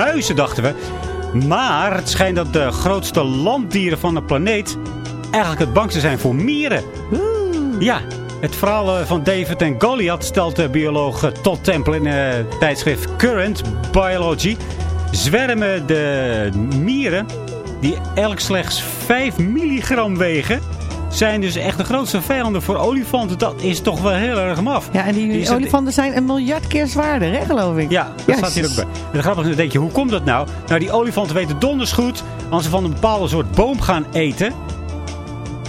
muizen, dachten we. Maar het schijnt dat de grootste landdieren van de planeet eigenlijk het bangste zijn voor mieren. Ja, het verhaal eh, van David en Goliath stelt de bioloog eh, Todd Temple in het tijdschrift Current Biology. Zwermen de mieren, die elk slechts 5 milligram wegen, zijn dus echt de grootste vijanden voor olifanten. Dat is toch wel heel erg maf. Ja, en die, Die olifanten zijn een miljard keer zwaarder, hè, geloof ik. Ja, dat staat hier ook bij. En de grappige is, dan denk je, hoe komt dat nou? Nou, die olifanten weten donders goed, als ze van een bepaalde soort boom gaan eten,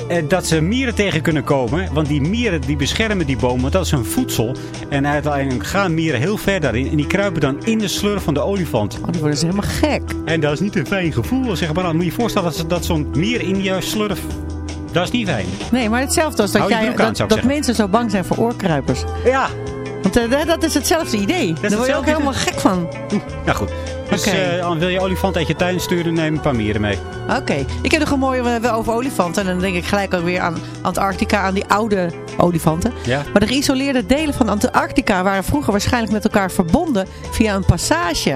eh, dat ze mieren tegen kunnen komen. Want die mieren die beschermen die boom, want dat is hun voedsel. En uiteindelijk gaan mieren heel ver daarin. En die kruipen dan in de slurf van de olifant. Oh, die worden ze helemaal gek. En dat is niet een fijn gevoel. Zeg maar, dan moet je je voorstellen dat, ze- dat zo'n mier in je slurf... Dat is niet fijn. Nee, maar hetzelfde als dat, Hou jij, dat, mensen zo bang zijn voor oorkruipers. Ja, Want eh, dat is hetzelfde idee. Daar word je ook helemaal gek van. nou goed. Dus Oké. eh, wil je olifant uit je tuin sturen, neem een paar mieren mee. Oké. Ik heb nog een mooie eh, over olifanten. En dan denk ik gelijk alweer aan Antarctica, aan die oude olifanten. Ja. Maar de geïsoleerde delen van Antarctica waren vroeger waarschijnlijk met elkaar verbonden via een passage.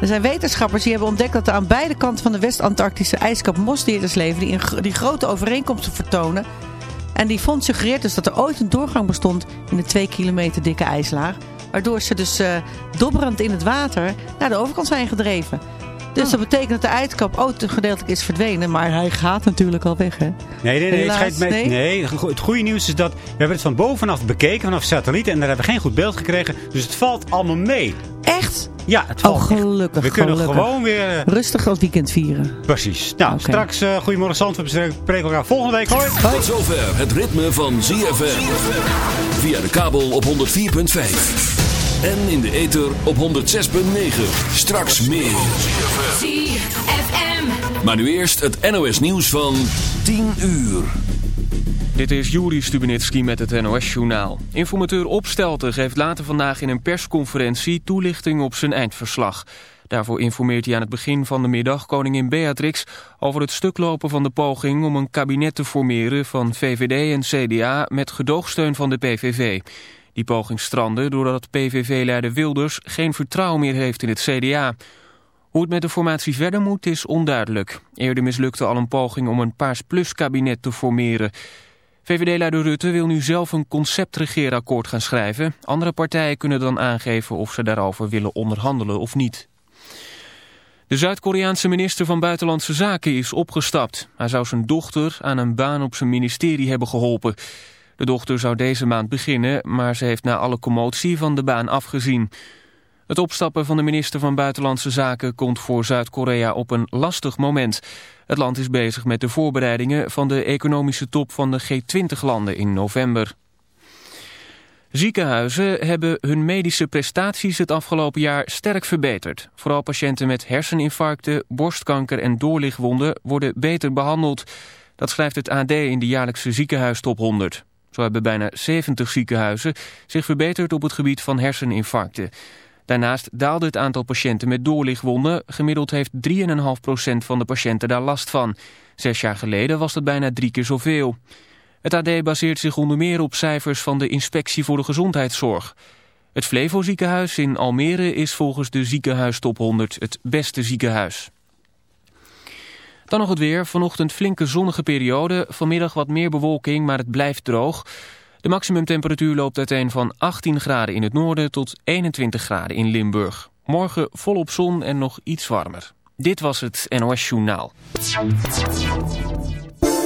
Er zijn wetenschappers die hebben ontdekt dat er aan beide kanten van de West-Antarctische ijskap mosdierders leven die, gro- die grote overeenkomsten vertonen. En die vond suggereert dus dat er ooit een doorgang bestond in de 2 kilometer dikke ijslaag. Waardoor ze dus eh, dobberend in het water naar de overkant zijn gedreven. Dus dat betekent dat de ijskap ooit gedeeltelijk is verdwenen. Maar hij gaat natuurlijk al weg, hè? Nee, nee, nee. Het, Helaas, schijnt met, nee? nee. het goede nieuws is dat we hebben het van bovenaf bekeken, vanaf satellieten. En daar hebben we geen goed beeld gekregen. Dus het valt allemaal mee. Echt? Ja, het Oh, valt echt. gelukkig, We kunnen gelukkig. gewoon weer... eh, Rustig als weekend vieren. precies. Nou, straks uh, Goedemorgen Zandvoort. We spreken elkaar volgende week. Hoi. Tot zover het ritme van ZFM. Via de kabel op 104.5. En in de ether op 106.9. Straks meer. ZFM. Maar nu eerst het NOS nieuws van 10 uur. Dit is Juri Stubenitski met het NOS-journaal. Informateur Opstelten geeft later vandaag in een persconferentie toelichting op zijn eindverslag. Daarvoor informeert hij aan het begin van de middag koningin Beatrix over het stuklopen van de poging om een kabinet te formeren van VVD en CDA met gedoogsteun van de PVV. Die poging strandde doordat PVV-leider Wilders geen vertrouwen meer heeft in het CDA. Hoe het met de formatie verder moet is onduidelijk. Eerder mislukte al een poging om een Paars Plus kabinet te formeren. VVD-leider Rutte wil nu zelf een conceptregeerakkoord gaan schrijven. Andere partijen kunnen dan aangeven of ze daarover willen onderhandelen of niet. De Zuid-Koreaanse minister van Buitenlandse Zaken is opgestapt. Hij zou zijn dochter aan een baan op zijn ministerie hebben geholpen. De dochter zou deze maand beginnen, maar ze heeft na alle commotie van de baan afgezien. Het opstappen van de minister van Buitenlandse Zaken komt voor Zuid-Korea op een lastig moment. Het land is bezig met de voorbereidingen van de economische top van de G20-landen in november. Ziekenhuizen hebben hun medische prestaties het afgelopen jaar sterk verbeterd. Vooral patiënten met herseninfarcten, borstkanker en doorligwonden worden beter behandeld. Dat schrijft het AD in de jaarlijkse ziekenhuistop 100. Zo hebben bijna 70 ziekenhuizen zich verbeterd op het gebied van herseninfarcten. Daarnaast daalde het aantal patiënten met doorligwonden. Gemiddeld heeft 3,5% van de patiënten daar last van. Zes jaar geleden was dat bijna drie keer zoveel. Het AD baseert zich onder meer op cijfers van de Inspectie voor de Gezondheidszorg. Het Flevo ziekenhuis in Almere is volgens de ziekenhuistop 100 het beste ziekenhuis. Dan nog het weer. Vanochtend flinke zonnige periode. Vanmiddag wat meer bewolking, maar het blijft droog. De maximumtemperatuur loopt uiteen van 18 graden in het noorden tot 21 graden in Limburg. Morgen volop zon en nog iets warmer. Dit was het NOS Journaal.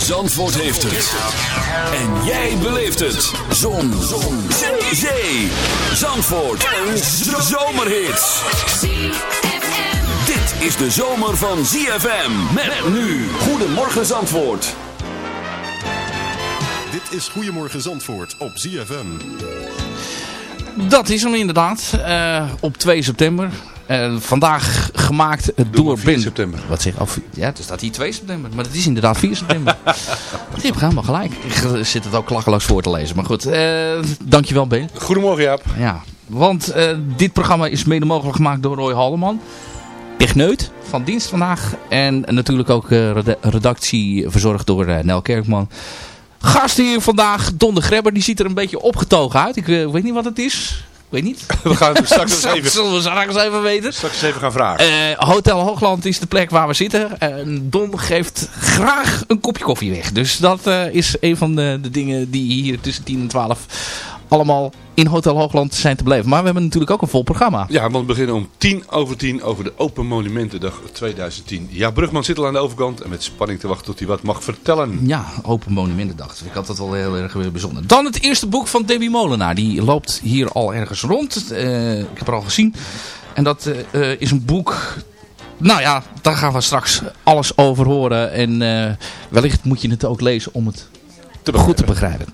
Zandvoort heeft het. En jij beleeft het. Zon. Zon. Zee. Zee. Zandvoort. Een zomerhit. Dit is de zomer van ZFM. Met nu. Goedemorgen Zandvoort. Dit is Goedemorgen Zandvoort op ZFM. Dat is hem inderdaad. eh, op 2 september. Eh, vandaag gemaakt door maar 4 Ben. september. Wat zeg je? Oh, ja, er staat hier 2 september. Maar het is inderdaad 4 september. Je hebt helemaal gelijk. Ik zit het ook klakkeloos voor te lezen. Maar goed, eh, dankjewel Ben. Goedemorgen Jaap. Ja, want eh, dit programma is mede mogelijk gemaakt door Roy Halleman. Techneut van dienst vandaag. En natuurlijk ook reda- redactie verzorgd door Nel Kerkman. Gast hier vandaag, Don de Grebber. Die ziet er een beetje opgetogen uit. Ik weet niet wat het is. Ik weet niet. We gaan het straks eens even, Zullen we straks even weten. straks even gaan vragen. Eh, Hotel Hoogland is de plek waar we zitten. En Don geeft graag een kopje koffie weg. Dus dat eh, is een van de, de dingen die hier tussen 10 en 12 allemaal in Hotel Hoogland zijn te beleven. Maar we hebben natuurlijk ook een vol programma. Ja, want we beginnen om tien over tien over de Open Monumentendag 2010. Ja, Brugman zit al aan de overkant en met spanning te wachten tot hij wat mag vertellen. Ja, Open Monumentendag. Dus ik had dat wel heel erg weer bijzonder. Dan het eerste boek van Debbie Molenaar. Die loopt hier al ergens rond. Eh, ik heb er al gezien. En dat eh, is een boek... Nou ja, daar gaan we straks alles over horen. En eh, wellicht moet je het ook lezen om het Te goed te begrijpen.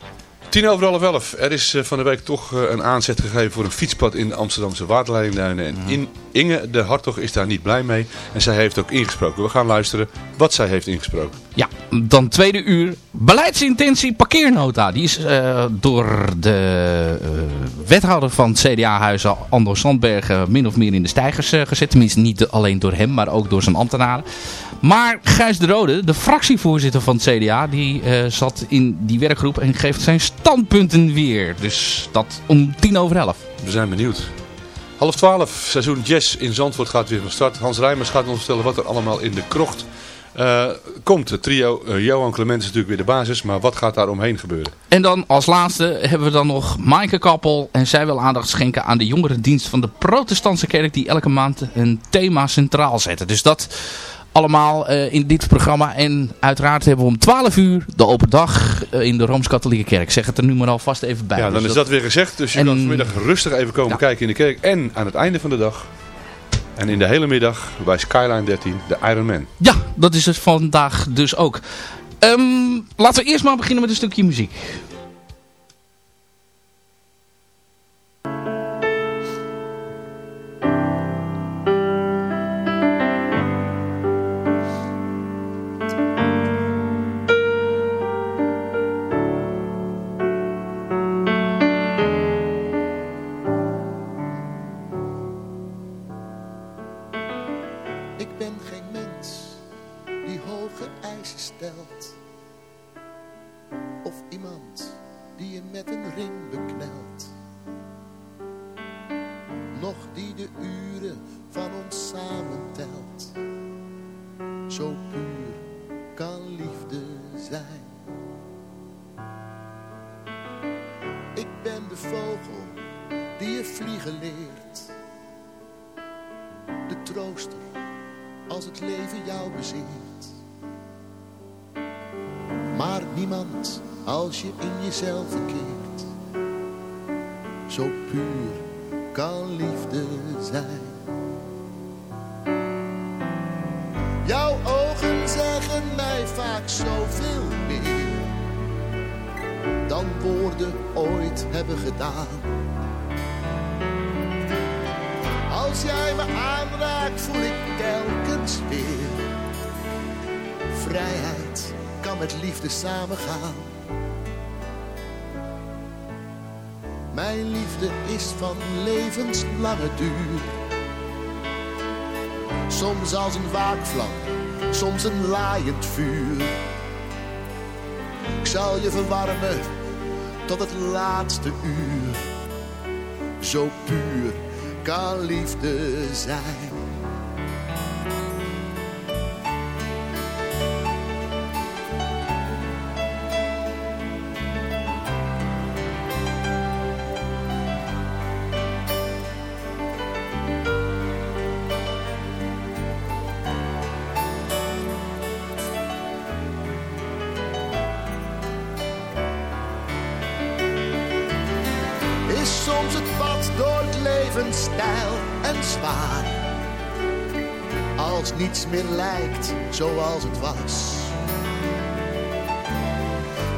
Tien over half elf. Er is eh, van de week toch eh, een aanzet gegeven voor een fietspad in de Amsterdamse waterleidingduinen. En in Inge de Hartog is daar niet blij mee. En zij heeft ook ingesproken. We gaan luisteren wat zij heeft ingesproken. Ja, dan tweede uur. Beleidsintentie parkeernota. Die is eh, door de wethouder van het CDA-huizen, Ando Sandbergen, min of meer in de stijgers gezet. Tenminste, niet alleen door hem, maar ook door zijn ambtenaren. Maar Gijs de Rode, de fractievoorzitter van het CDA, die zat in die werkgroep en geeft zijn standpunten weer. Dus dat om tien over elf. We zijn benieuwd. Half twaalf, seizoen Jazz in Zandvoort gaat weer van start. Hans Rijmers gaat ons vertellen wat er allemaal in de krocht eh, komt. Het trio eh, Johan Clement is natuurlijk weer de basis, maar wat gaat daar omheen gebeuren? En dan als laatste hebben we dan nog Maaike Kappel. En zij wil aandacht schenken aan de jongerendienst van de protestantse kerk. Die elke maand een thema centraal zetten. Dus dat allemaal eh, in dit programma. En uiteraard hebben we om 12 uur de open dag eh, in de Rooms-Katholieke kerk. Zeg het er nu maar alvast even bij. Ja, dan Dus is dat weer gezegd. Dus je En- kan vanmiddag rustig even komen Ja. kijken in de kerk. En aan het einde van de dag en in de hele middag bij Skyline 13 de Iron Man. Ja, dat is het vandaag dus ook. Ehm, laten we eerst maar beginnen met een stukje muziek. In jezelf verkeert. Zo puur kan liefde zijn. Jouw ogen zeggen mij vaak zoveel meer dan woorden ooit hebben gedaan. Als jij me aanraakt voel ik telkens weer. Vrijheid kan met liefde samengaan. Mijn liefde is van levenslange duur. Soms als een waakvlam, soms een laaiend vuur. Ik zal je verwarmen tot het laatste uur. Zo puur kan liefde zijn. Zoals het was.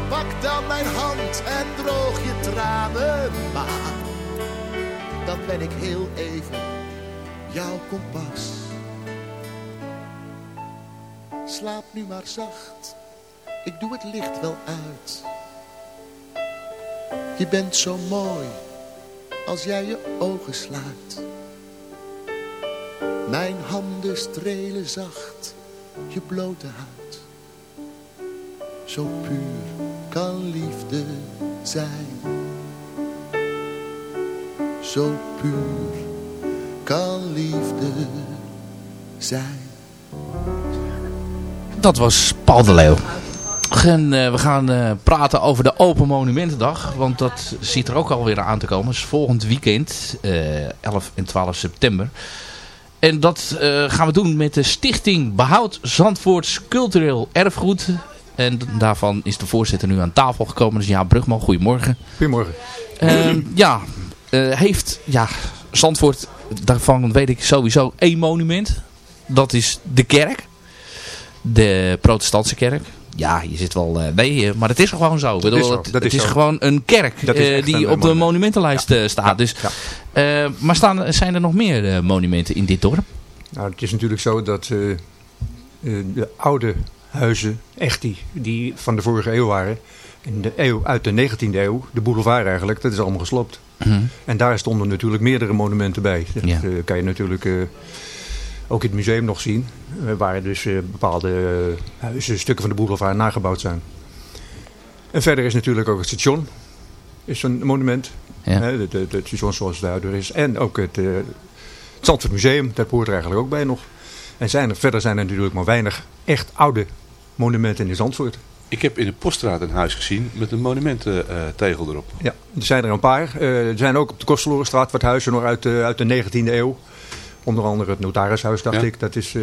Pak dan mijn hand en droog je tranen maar. Dan ben ik heel even jouw kompas. Slaap nu maar zacht, ik doe het licht wel uit. Je bent zo mooi als jij je ogen sluit. Mijn handen strelen zacht je blote huid. Zo puur kan liefde zijn. Zo puur kan liefde zijn. Dat was Paul de Leeuw. En, eh, we gaan eh, praten over de Open Monumentendag. Want dat ziet er ook alweer aan te komen. Is volgend weekend, eh, 11 en 12 september. En dat eh, gaan we doen met de stichting Behoud Zandvoorts Cultureel Erfgoed. En daarvan is de voorzitter nu aan tafel gekomen. Dus ja, Brugman, goedemorgen. Goedemorgen. Ehm, ja, eh, heeft ja, Zandvoort, daarvan weet ik sowieso één monument. Dat is de kerk. De protestantse kerk. Ja, je zit wel... nee, eh, maar het is gewoon zo. Dat bedoel, is zo, het dat het is is zo. gewoon een kerk die een, op de monument. monumentenlijst staat. dus, eh, maar staan, zijn er nog meer eh, monumenten in dit dorp? Nou, het is natuurlijk zo dat eh, eh, de oude huizen, echt die, die van de vorige eeuw waren, in de eeuw, uit de 19e eeuw, de boulevard eigenlijk, dat is allemaal gesloopt. Mhm. En daar stonden natuurlijk meerdere monumenten bij. Dat Ja. eh, kan je natuurlijk eh, ook in het museum nog zien, eh, waar dus eh, bepaalde eh, huizen, stukken van de boulevard nagebouwd zijn. En verder is natuurlijk ook het station, is een monument. Ja. Hè, het, het, het station zoals het huidige is. En ook het, eh, het Zandvoort Museum, dat hoort er eigenlijk ook bij nog. En zijn er, verder zijn er natuurlijk maar weinig echt oude monumenten in Zandvoort. Ik heb in de Poststraat een huis gezien met een monumententegel erop. Ja, er zijn er een paar. Eh, er zijn ook op de Kostelorenstraat wat huizen nog uit, de- uit de 19e eeuw. Onder andere het notarishuis, dacht Ja. ik. Dat is eh,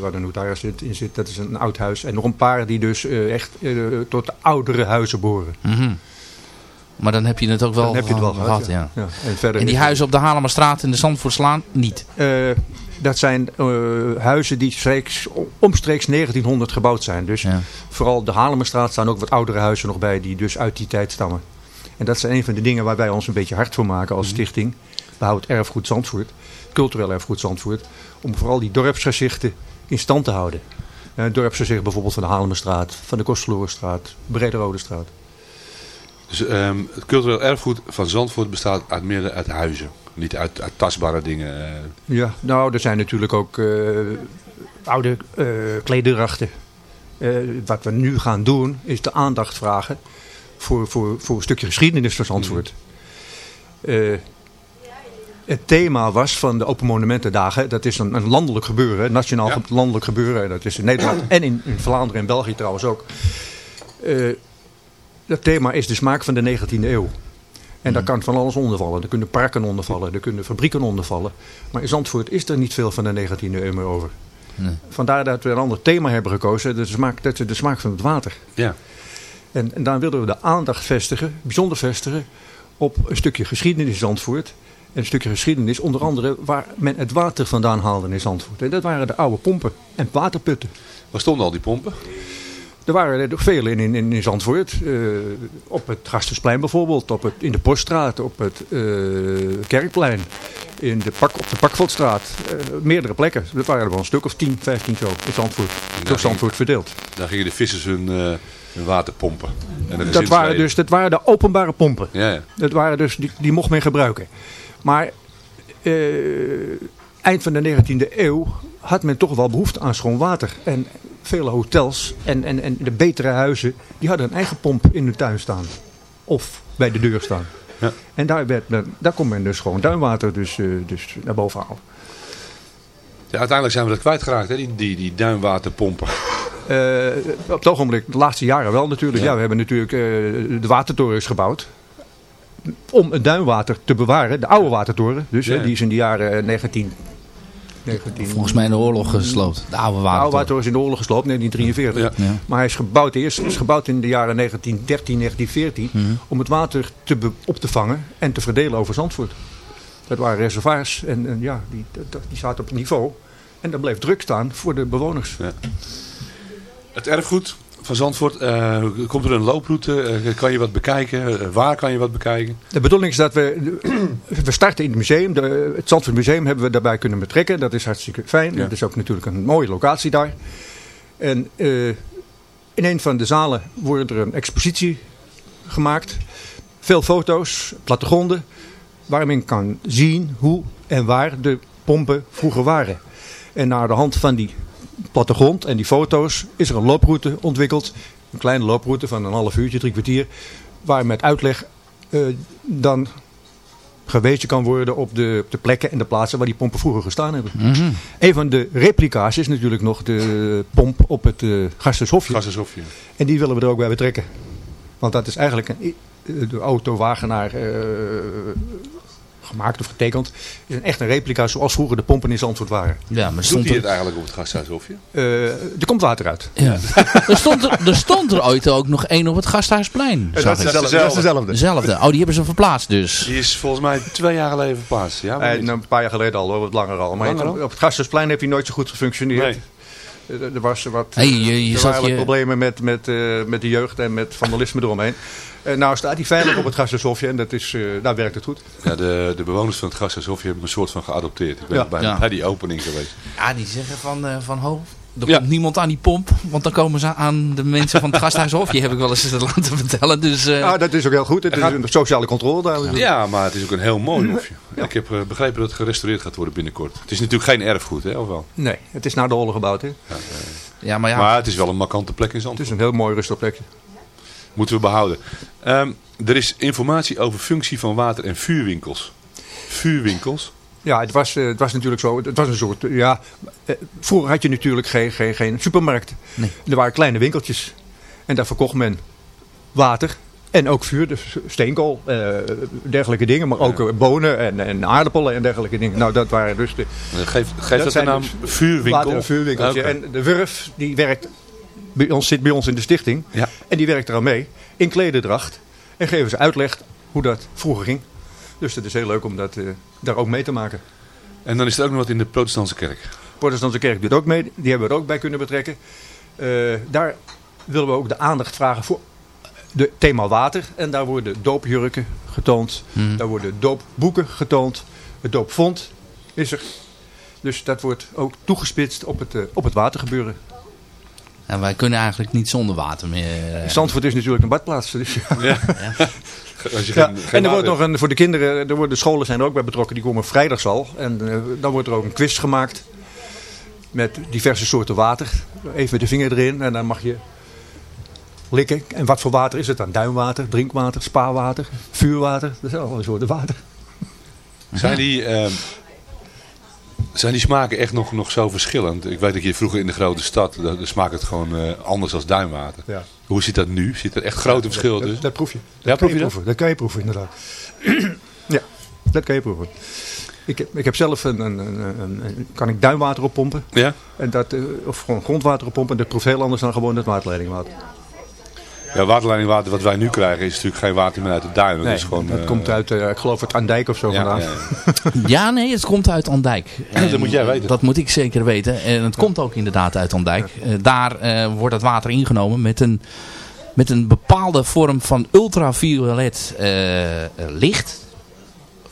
waar de notaris in zit. Dat is een oud huis. En nog een paar die dus eh, echt eh, tot de oudere huizen behoren. Mhm. Maar dan heb je het ook wel, Dan heb je het wel gehad. gehad, ja. ja. Ja, en verder En die huizen op de Halemerstraat en de Zandvoortslaan niet? Eh, dat zijn eh, huizen die streeks, omstreeks 1900 gebouwd zijn. Dus vooral de Halemerstraat staan ook wat oudere huizen nog bij die dus uit die tijd stammen. En dat is een van de dingen waar wij ons een beetje hard voor maken als stichting. Behoud Erfgoed Zandvoort, cultureel erfgoed Zandvoort. Om vooral die dorpsgezichten in stand te houden. Eh, Het dorpsgezicht bijvoorbeeld van de Halemerstraat, van de Kostelorenstraat, Brederode Dus ehm, het cultureel erfgoed van Zandvoort bestaat uit meerdere uit huizen. Niet uit, uit tastbare dingen. eh. Ja, nou, er zijn natuurlijk ook eh, oude eh klederdrachten. Wat we nu gaan doen, is de aandacht vragen voor, voor, voor een stukje geschiedenis van Zandvoort. Eh, het thema was van de Open Monumentendagen, dat is een, een landelijk gebeuren, nationaal landelijk gebeuren. Dat is in Nederland en in, in Vlaanderen en België trouwens ook. Dat thema is de smaak van de 19e eeuw. En daar kan van alles onder vallen. Er kunnen parken onder vallen, er kunnen fabrieken onder vallen. Maar in Zandvoort is er niet veel van de 19e eeuw meer over. Nee. Vandaar dat we een ander thema hebben gekozen. De smaak, dat is de smaak van het water. Ja. En, en daar willen we de aandacht vestigen, bijzonder vestigen, op een stukje geschiedenis in Zandvoort. En een stukje geschiedenis, onder andere waar men het water vandaan haalde in Zandvoort. En dat waren de oude pompen en waterputten. Waar stonden al die pompen? Er waren er vele in, in, in Zandvoort. Eh, op het Gastensplein bijvoorbeeld, op het, in de Poststraat, op het eh, Kerkplein, in de pak, op de Pakveldstraat. Eh, meerdere plekken. Dat waren er wel een stuk of 10, 15 zo in Zandvoort. Door Zandvoort verdeeld. Daar gingen de vissers hun, hun water pompen. En Dat waren, dus, dat waren de openbare pompen. Ja, ja. Dat waren dus, die, die mocht men gebruiken. Maar eind van de 19e eeuw had men toch wel behoefte aan schoon water. En vele hotels en, en, en de betere huizen, die hadden een eigen pomp in hun tuin staan. Of bij de deur staan. Ja. En daar, werd, men- daar kon men dus gewoon duinwater dus, eh, dus naar boven halen. Ja, uiteindelijk zijn we dat kwijtgeraakt, hè? Die, die, die duinwaterpompen. Eh, op het ogenblik, de laatste jaren wel natuurlijk. Ja, we hebben natuurlijk eh, de watertorens gebouwd. Om het duinwater te bewaren. De oude watertoren. Dus Ja. die is in de jaren eh, 19... 19 Volgens mij in de oorlog gesloopt. De oude de water. oude watertoren is in de oorlog gesloopt, 1943. Ja. Maar hij is gebouwd, eerst is gebouwd in de jaren 1913, 1914. Mhm. Om het water te op te vangen en te verdelen over Zandvoort. Dat waren reservoirs en, en ja, die, die zaten op niveau. En dat bleef druk staan voor de bewoners. Het erfgoed van Zandvoort, eh, komt er een looproute? Eh, kan je wat bekijken? Eh, waar kan je wat bekijken? De bedoeling is dat we, we starten in het museum. De, het Zandvoort Museum hebben we daarbij kunnen betrekken. Dat is hartstikke fijn. Ja. Dat is ook natuurlijk een mooie locatie daar. En in een van de zalen wordt er een expositie gemaakt. Veel foto's, plattegronden. Waar men kan zien hoe en waar de pompen vroeger waren. En naar de hand van die plattegrond en die foto's is er een looproute ontwikkeld. Een kleine looproute van een half uurtje, drie kwartier. Waar met uitleg eh, dan gewezen kan worden op de, op de plekken en de plaatsen waar die pompen vroeger gestaan hebben. Mhm. Een van de replica's is natuurlijk nog de pomp op het eh Gasthuishofje. Gasthuishofje. En die willen we er ook bij betrekken. Want dat is eigenlijk een, eh, de autowagenaar eh gemaakt of getekend. is een echt een replica zoals vroeger de pompen in Zandvoort waren. Ja, maar Doet stond hij er, het eigenlijk op het gasthuishofje? Eh, er komt water uit. ja. er, stond er, er stond er ooit ook nog één op het Gasthuisplein. dat is dezelfde. Dat is dezelfde. Dezelfde. Oh, die hebben ze verplaatst dus. Die is volgens mij twee jaar geleden verplaatst. Ja, nou, een paar jaar geleden al, hoor, wat langer al. Maar Langer al? op het Gasthuisplein heeft hij nooit zo goed gefunctioneerd. Nee. Eh, Er, was wat Hey, je- je er wat je- problemen met, met, eh, met de jeugd en met vandalisme eromheen. Eh, nou staat hij veilig op het Gasthuishofje en dat is, eh, daar werkt het goed. Ja, de, de bewoners van het gasthuishofje hebben een soort van geadopteerd. Ik ben Ja. bij, Ja. bij die opening geweest. Ja, die zeggen van, eh, van ho, er Ja. komt niemand aan die pomp. Want dan komen ze aan de mensen van het gasthuishofje, heb ik wel eens laten vertellen. Dus, eh, Ja, dat is ook heel goed. Het is een sociale controle daar. Ja, maar het is ook een heel mooi hofje. Ik heb eh, begrepen dat het gerestaureerd gaat worden binnenkort. Het is natuurlijk geen erfgoed, hè, of wel? Nee, het is na de oorlog gebouwd. Hè? ja, maar ja. Maar het is wel een markante plek in Het Zandvoort. is een heel mooi rustig plekje. Moeten we behouden. Ehm, er is informatie over functie van water- en vuurwinkels. Vuurwinkels? Ja, het was, eh, het was natuurlijk zo. Het was een soort. Ja, eh, vroeger had je natuurlijk geen, geen, geen supermarkt. Nee. Er waren kleine winkeltjes. En daar verkocht men water. En ook vuur, dus steenkool, eh, dergelijke dingen. Maar ook eh, bonen en, en aardappelen en dergelijke dingen. Nou, dat waren dus de geeft dat, de zijn naam dus vuurwinkel? water- en vuurwinkeltje. Oké. En de Wurf, die werkt bij ons, zit bij ons in de stichting. Ja. En die werkt eraan mee in klederdracht. En geven ze uitleg hoe dat vroeger ging. Dus het is heel leuk om dat eh, daar ook mee te maken. En dan is er ook nog wat in de protestantse kerk. Protestantse kerk doet ook mee. Die hebben we er ook bij kunnen betrekken. Eh, daar willen we ook de aandacht vragen voor het thema water. En daar worden doopjurken getoond. Hmm. Daar worden doopboeken getoond. Het doopvond is er. Dus dat wordt ook toegespitst op het, eh, op het watergebeuren. En wij kunnen eigenlijk niet zonder water meer. eh. Zandvoort is natuurlijk een badplaats. Dus, ja. Als je Ja, geen, geen en er wordt nog een, voor de kinderen, er worden, scholen zijn er ook bij betrokken, die komen vrijdags al. En eh, dan wordt er ook een quiz gemaakt met diverse soorten water. Even met de vinger erin en dan mag je likken. En wat voor water is het dan? Duinwater, drinkwater, spaarwater, vuurwater. Dat zijn allemaal soorten water. Zijn die, ehm, zijn die smaken echt nog, nog zo verschillend? Ik weet dat je vroeger in de grote stad, smaakt het gewoon eh, anders als duinwater. Ja. Hoe zit dat nu? Zit er echt grote verschillen dat, tussen? dat proef je. Dat Ja, kan proef je dat? proeven. Dat kan je proeven, inderdaad. ja, dat kan je proeven. Ik heb, ik heb zelf een, een, een, een- een- kan ik duinwater oppompen. Ja? En dat, eh, of gewoon grondwater oppompen. En dat proeft heel anders dan gewoon het waterleidingwater. Ja, waterleidingwater wat wij nu krijgen is natuurlijk geen water meer uit de duin. dat is gewoon, dat eh, komt uit, eh, ik geloof het Andijk of zo ja, vandaan. ja, ja. Ja, nee, het komt uit Andijk. Dat moet jij weten. Dat moet ik zeker weten. En het komt ook inderdaad uit Andijk. Eh, daar eh, wordt het water ingenomen met een, met een bepaalde vorm van ultraviolet eh, eh, licht.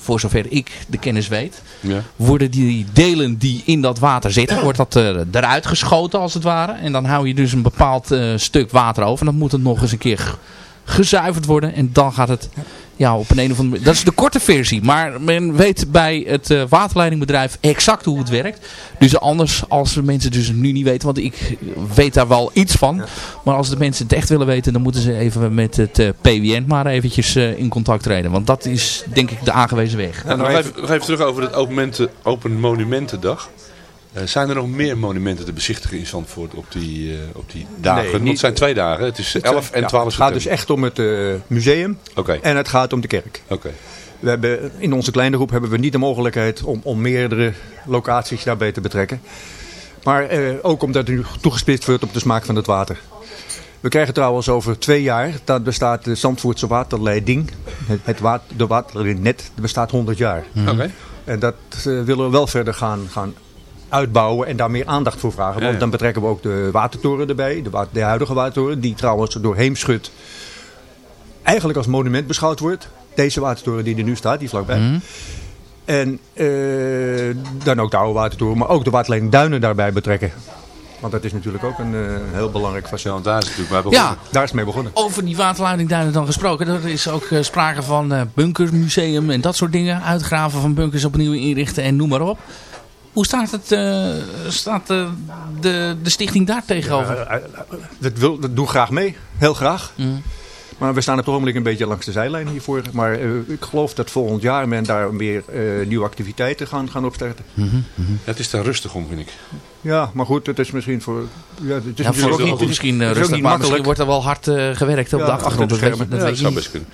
Voor zover ik de kennis weet. Ja. Worden die delen die in dat water zitten, wordt dat eh, eruit geschoten als het ware. En dan hou je dus een bepaald eh, stuk water over. En dan moet het nog eens een keer gezuiverd worden. En dan gaat het ja, op een, een of andere Dat is de korte versie. Maar men weet bij het eh, waterleidingbedrijf exact hoe het werkt. Dus anders, als de mensen dus nu niet weten, want ik weet daar wel iets van. Maar als de mensen het echt willen weten, dan moeten ze even met het eh, PWN maar eventjes eh, in contact treden. Want dat is denk ik de aangewezen weg. Ja, nog, even, nog even terug over het Open, Monumenten- Open Monumentendag. Eh, zijn er nog meer monumenten te bezichtigen in Zandvoort op die, eh, op die dagen? Nee, Want niet- het zijn twee dagen. Het is 11 en Ja, 12 Het gaat dus echt om het eh, museum en het gaat om de kerk. Oké. We hebben, in onze kleine groep hebben we niet de mogelijkheid om, om meerdere locaties daarbij te betrekken. Maar ook omdat het nu toegespitst wordt op de smaak van het water. We krijgen trouwens over twee jaar, dat bestaat de Zandvoortse waterleiding, het, het wa de waternet, dat bestaat 100 jaar. Oké. En dat willen we wel verder gaan, gaan uitbouwen en daar meer aandacht voor vragen. Want ja. dan betrekken we ook de watertoren erbij, de, wa- de huidige watertoren, die trouwens door Heemschut eigenlijk als monument beschouwd wordt. Deze watertoren die er nu staat, die vlakbij. Mhm. En eh, dan ook de oude watertoren, maar ook de waterleiding Duinen daarbij betrekken. Want dat is natuurlijk ook een, eh, heel belangrijk Ja, facet. want daar is het natuurlijk mee begonnen. Ja, Daar is het mee begonnen. over die waterleidingduinen dan gesproken. Er is ook eh, sprake van eh bunkermuseum en dat soort dingen. Uitgraven van bunkers opnieuw inrichten en noem maar op. Hoe staat, het, eh, staat eh, de, de stichting daar tegenover? Eh, dat, wil, dat doen we graag mee, heel graag. Mm. Maar we staan op het ogenblik een beetje langs de zijlijn hiervoor. Maar eh, ik geloof dat volgend jaar men daar weer eh, nieuwe activiteiten gaan, gaan opstarten. Ja, het is daar rustig om, vind ik. Ja, maar goed, het is misschien voor... Ja, het is Ja, voor ook niet, misschien het is ook rustig, niet maar makkelijk. misschien wordt er wel hard eh, gewerkt op Ja, de achter achtergrond. de Dat weet, je- dat Ja, zou niet. best kunnen.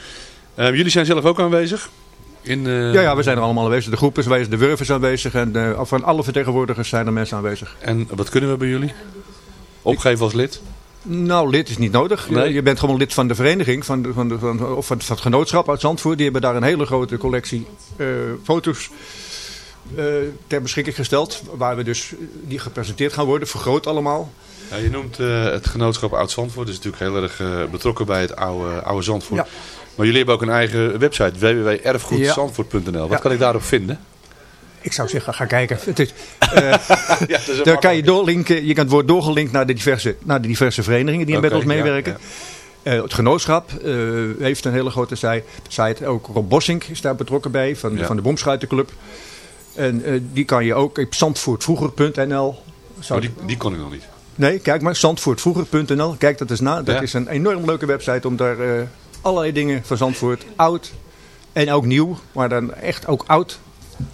Eh, jullie zijn zelf ook aanwezig? In, eh, Ja, ja, we zijn er allemaal aanwezig. De groep is aanwezig, de Wurf is aanwezig. En eh, van alle vertegenwoordigers zijn er mensen aanwezig. En wat kunnen we bij jullie? Opgeven als lid? Nou, lid is niet nodig. Nee. Je bent gewoon lid van de vereniging, van, de, van, de, van, of van, het genootschap uit Zandvoort. Die hebben daar een hele grote collectie eh, foto's eh, ter beschikking gesteld. Waar we dus, eh, die gepresenteerd gaan worden, vergroot allemaal. Ja, je noemt eh, het genootschap Oud-Zandvoort. Dat is natuurlijk heel erg eh, betrokken bij het oude, oude Zandvoort. Ja. Maar jullie hebben ook een eigen website, www.erfgoedzandvoort.nl. Wat Ja. kan ik daarop vinden? Ik zou zeggen, ga kijken. Het is, eh, Ja, is daar kan je doorlinken. Je kan wordt doorgelinkt naar de diverse, naar de diverse verenigingen die Oké, met ons ja, meewerken. Eh, het genootschap eh, heeft een hele grote site. Ook Rob Bossink is daar betrokken bij, van, van de Bomschuitenclub. En die kan je ook op zandvoortvroeger.nl. Oh, die, die kon ik nog niet. Nee, kijk maar, zandvoortvroeger.nl. Kijk dat eens na. Dat is een enorm leuke website om daar allerlei dingen van Zandvoort, oud en ook nieuw, maar dan echt ook oud,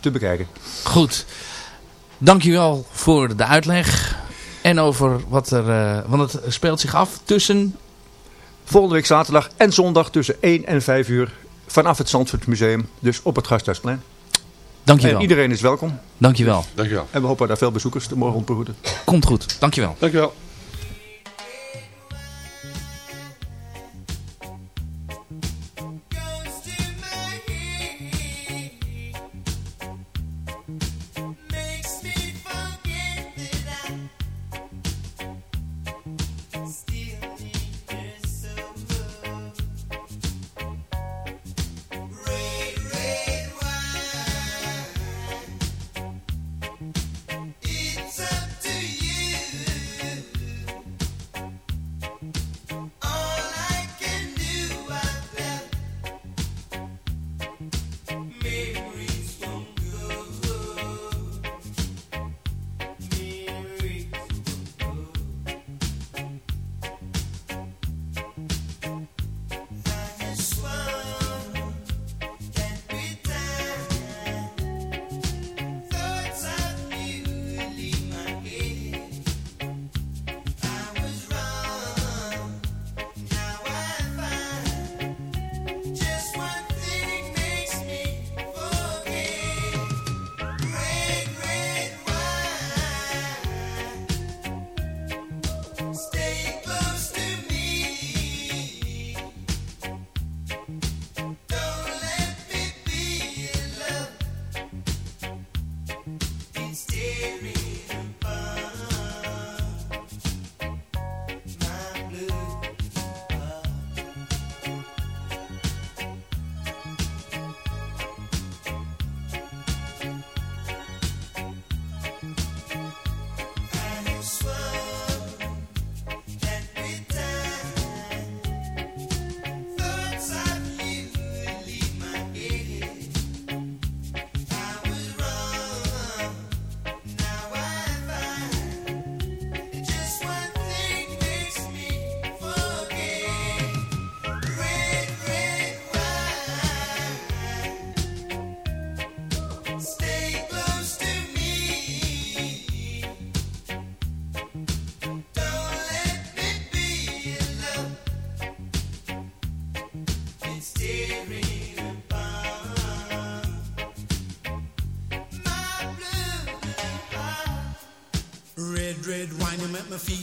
te bekijken. Goed. Dankjewel voor de uitleg. En over wat er... eh, want het speelt zich af tussen... Volgende week zaterdag en zondag tussen 1 en 5 uur vanaf het Zandvoort Museum, dus op het Gasthuisplein. Dankjewel. En iedereen is welkom. Dankjewel. Dankjewel. En we hopen daar veel bezoekers te mogen ontmoeten. Komt goed. Dankjewel. Dankjewel.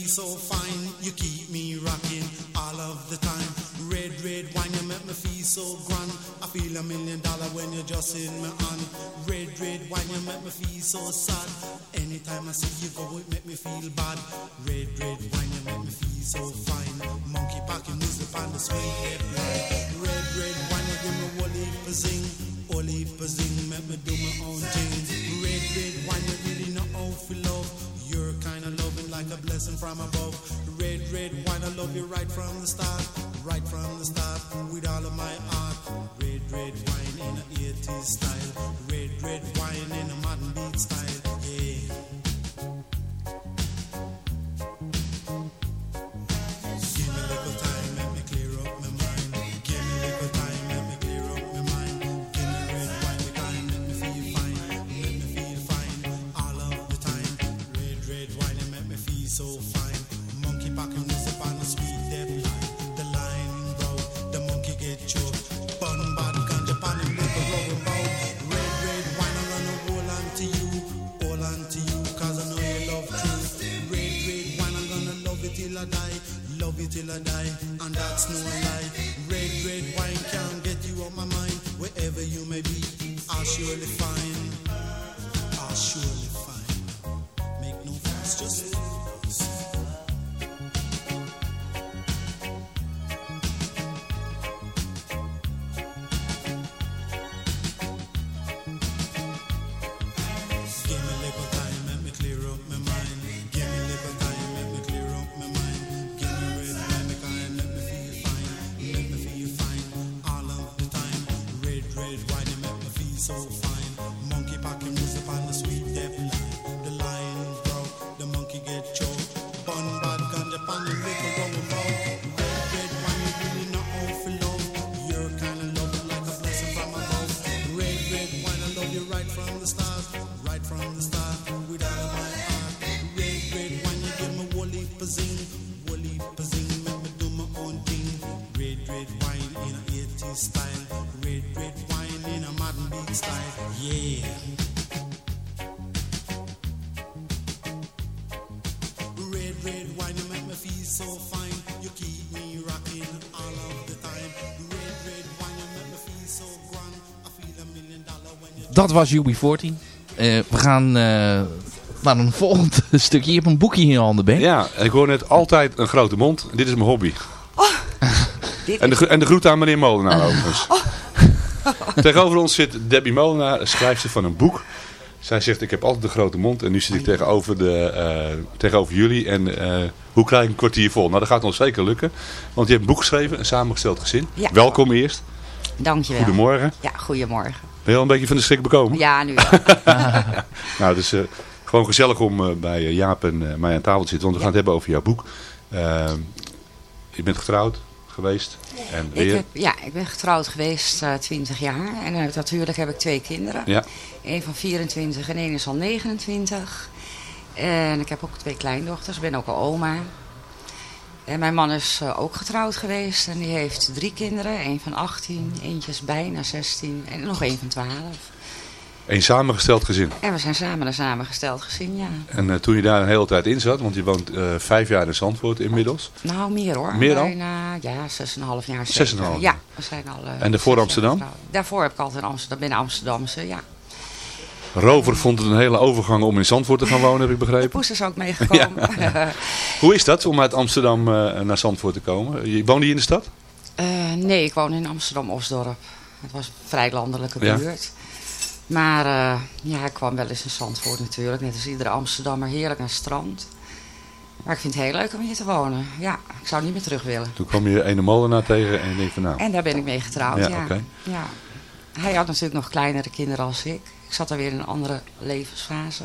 So fine. You keep me rocking all of the time. Red, red wine, you make me feel so grand. I feel a million dollar when you're just in my hand. Red, red wine, you make me feel so Dat was UB14. Eh, we gaan eh, naar een volgend stukje. Je hebt een boekje in je handen, Ben. Ja, ik hoor net altijd een grote mond. Dit is mijn hobby. Dit En de, en de groet aan meneer Molenaar overigens. Oh. Tegenover ons zit Debbie Molenaar, schrijfster van een boek. Zij zegt, ik heb altijd een grote mond. En nu zit ik tegenover, de, eh, tegenover jullie. En eh, hoe krijg ik een kwartier vol? Nou, dat gaat ons zeker lukken. Want je hebt een boek geschreven, een samengesteld gezin. Ja. Welkom eerst. Dankjewel. Goedemorgen. Ja, goedemorgen. Ben je al een beetje van de schrik bekomen? Ja, nu wel. Nou, het is eh, gewoon gezellig om eh, bij eh, Jaap en mij aan tafel te zitten. Want we gaan het hebben over jouw boek. Je bent getrouwd geweest. En ik weer. heb, ja, ik ben getrouwd geweest eh 20 jaar. En natuurlijk heb ik twee kinderen. Ja. Eén van 24 en één is al 29. En ik heb ook twee kleindochters. Ik ben ook al oma. En mijn man is eh, ook getrouwd geweest. En die heeft drie kinderen. Eén van 18, eentje is bijna 16 en nog één van 12. Een samengesteld gezin. En we zijn samen een samengesteld gezin, ja. En eh, toen je daar een hele tijd in zat, want je woont eh, vijf jaar in Zandvoort inmiddels. Nou, meer hoor. Meer al? Bijna, ja, 6,5 jaar. Zes en een half Ja, we zijn al... eh, En daarvoor zes Amsterdam? Daarvoor heb ik altijd in Amsterdam, ben Amsterdamse, ja. Rover vond het een hele overgang om in Zandvoort te gaan wonen, heb ik begrepen. Poes is ook meegekomen. Ja. Hoe is dat om uit Amsterdam eh, naar Zandvoort te komen? Je woonde je in de stad? Eh, nee, ik woon in Amsterdam-Osdorp. Het was een vrij landelijke Ja. buurt. Maar eh, ja, ik kwam wel eens in Zandvoort natuurlijk. Net als iedere Amsterdammer. Heerlijk het strand. Maar ik vind het heel leuk om hier te wonen. Ja, ik zou niet meer terug willen. Toen kwam je ene molenaar tegen en je denkt van nou... En daar ben ik mee getrouwd, Ja, ja. oké. ja. Hij had natuurlijk nog kleinere kinderen als ik. Ik zat daar weer in een andere levensfase.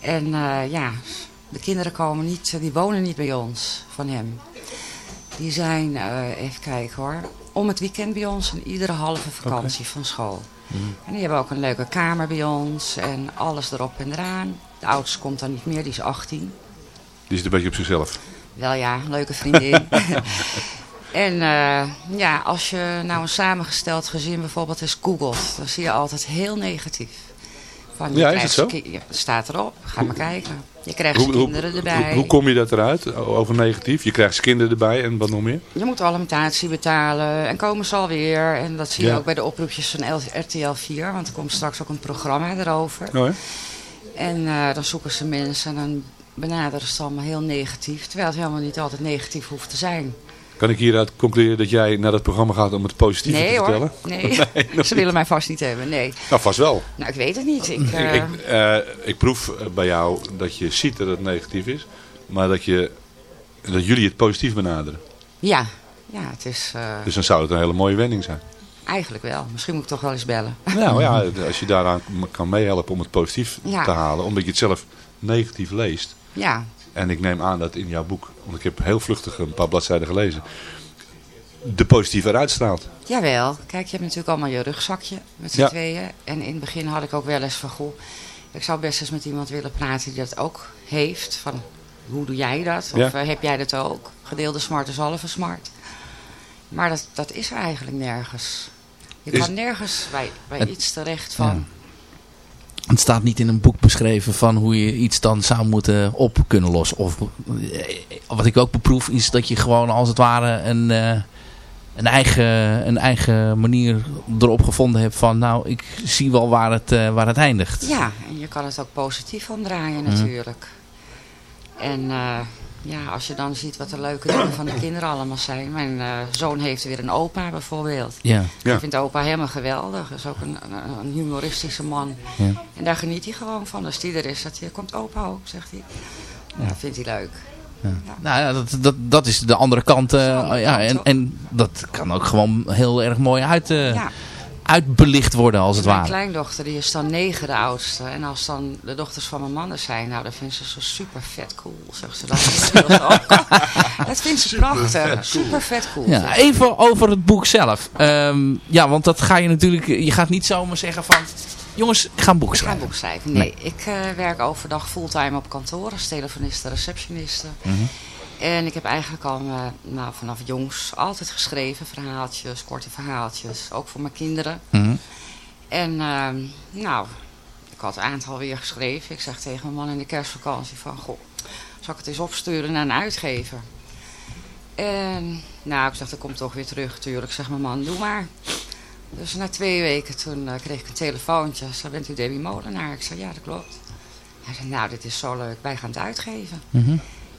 En eh, ja, de kinderen komen niet, die wonen niet bij ons, van hem. Die zijn, eh, even kijken hoor, om het weekend bij ons en iedere halve vakantie van school. En die hebben ook een leuke kamer bij ons en alles erop en eraan. De oudste komt dan niet meer, die is 18. Die zit een beetje op zichzelf. Wel ja, een leuke vriendin. en eh, ja, als je nou een samengesteld gezin bijvoorbeeld eens googelt, dan zie je altijd heel negatief. Van, Ja, is het zo? staat erop, ga maar kijken. Je krijgt Hoe, kinderen erbij. hoe, hoe kom je dat eruit, over negatief? Je krijgt kinderen erbij en wat nog meer? Je moet alimentatie betalen en komen ze alweer. En dat zie je Ja. ook bij de oproepjes van RTL 4, want er komt straks ook een programma erover. Oh? En eh, dan zoeken ze mensen en dan benaderen ze het allemaal heel negatief. Terwijl het helemaal niet altijd negatief hoeft te zijn. Kan ik hieruit concluderen dat jij naar dat programma gaat om het positieve nee te hoor, vertellen? nee. nog ze niet. willen mij vast niet hebben, nee. Nou, vast wel. Nou, ik weet het niet. Ik, eh, Ik, ik, eh, ik proef eh, bij jou dat je ziet dat het negatief is, maar dat, je, dat jullie het positief benaderen. ja, ja, het is eh, Dus dan zou het een hele mooie wending zijn. eigenlijk wel. Misschien moet ik toch wel eens bellen. Nou ja, als je daaraan kan meehelpen om het positief Ja. te halen, omdat je het zelf negatief leest. Ja, En ik neem aan dat in jouw boek, want ik heb heel vluchtig een paar bladzijden gelezen, de positieve eruit straalt. Jawel. Kijk, je hebt natuurlijk allemaal je rugzakje met z'n Ja. tweeën. En in het begin had ik ook wel eens van, goh, ik zou best eens met iemand willen praten die dat ook heeft. Van, hoe doe jij dat? Of Ja. eh, heb jij dat ook? Gedeelde smart is halve smart. Maar dat, dat is er eigenlijk nergens. Je Is- kan nergens bij, bij iets terecht van... Het staat niet in een boek beschreven van hoe je iets dan zou moeten op kunnen lossen. Of, eh, wat ik ook beproef is dat je gewoon als het ware een, eh, een, eigen, een eigen manier erop gevonden hebt van nou ik zie wel waar het, eh, waar het eindigt. Ja, en je kan het ook positief omdraaien Mhm. natuurlijk. En ja, als je dan ziet wat de leuke dingen van de kinderen allemaal zijn. Mijn eh, zoon heeft weer een opa bijvoorbeeld. Ja. Ik vind opa helemaal geweldig. Hij is ook een, een, humoristische man. Ja. En daar geniet hij gewoon van. Als die er is, dat hij, komt opa ook, zegt hij. Ja. Dat vindt hij leuk. Nou ja, dat, dat, dat is de andere kant. eh, ja, en, en dat kan ook gewoon heel erg mooi uit, eh, Ja. Uitbelicht worden als het Mijn ware. kleindochter, die is dan negen de oudste. En als dan de dochters van mijn man er zijn, nou, dat vindt ze zo super vet cool, zegt ze dan. dat vindt ze prachtig. Super vet cool. Ja, even over het boek zelf. Ehm, ja, want dat ga je natuurlijk... Je gaat niet zomaar zeggen van... Jongens, ik ga een boek Ik ga een schrijven. boek schrijven. Nee, ik eh, werk overdag fulltime op kantoor als telefoniste, receptioniste. Mhm. En ik heb eigenlijk al eh, nou, vanaf jongs altijd geschreven. Verhaaltjes, korte verhaaltjes. Ook voor mijn kinderen. Mhm. En ehm, nou, ik had een aantal weer geschreven. Ik zeg tegen mijn man in de kerstvakantie van... Goh, zal ik het eens opsturen naar een uitgever? En nou, ik zeg, dat komt toch weer terug natuurlijk. Zeg mijn man, doe maar. Dus na twee weken toen eh, kreeg ik een telefoontje. Zo bent u Debbie Molenaar? Ik zei, ja, dat klopt. Hij zei, nou, dit is zo leuk. Wij gaan het uitgeven. Mhm.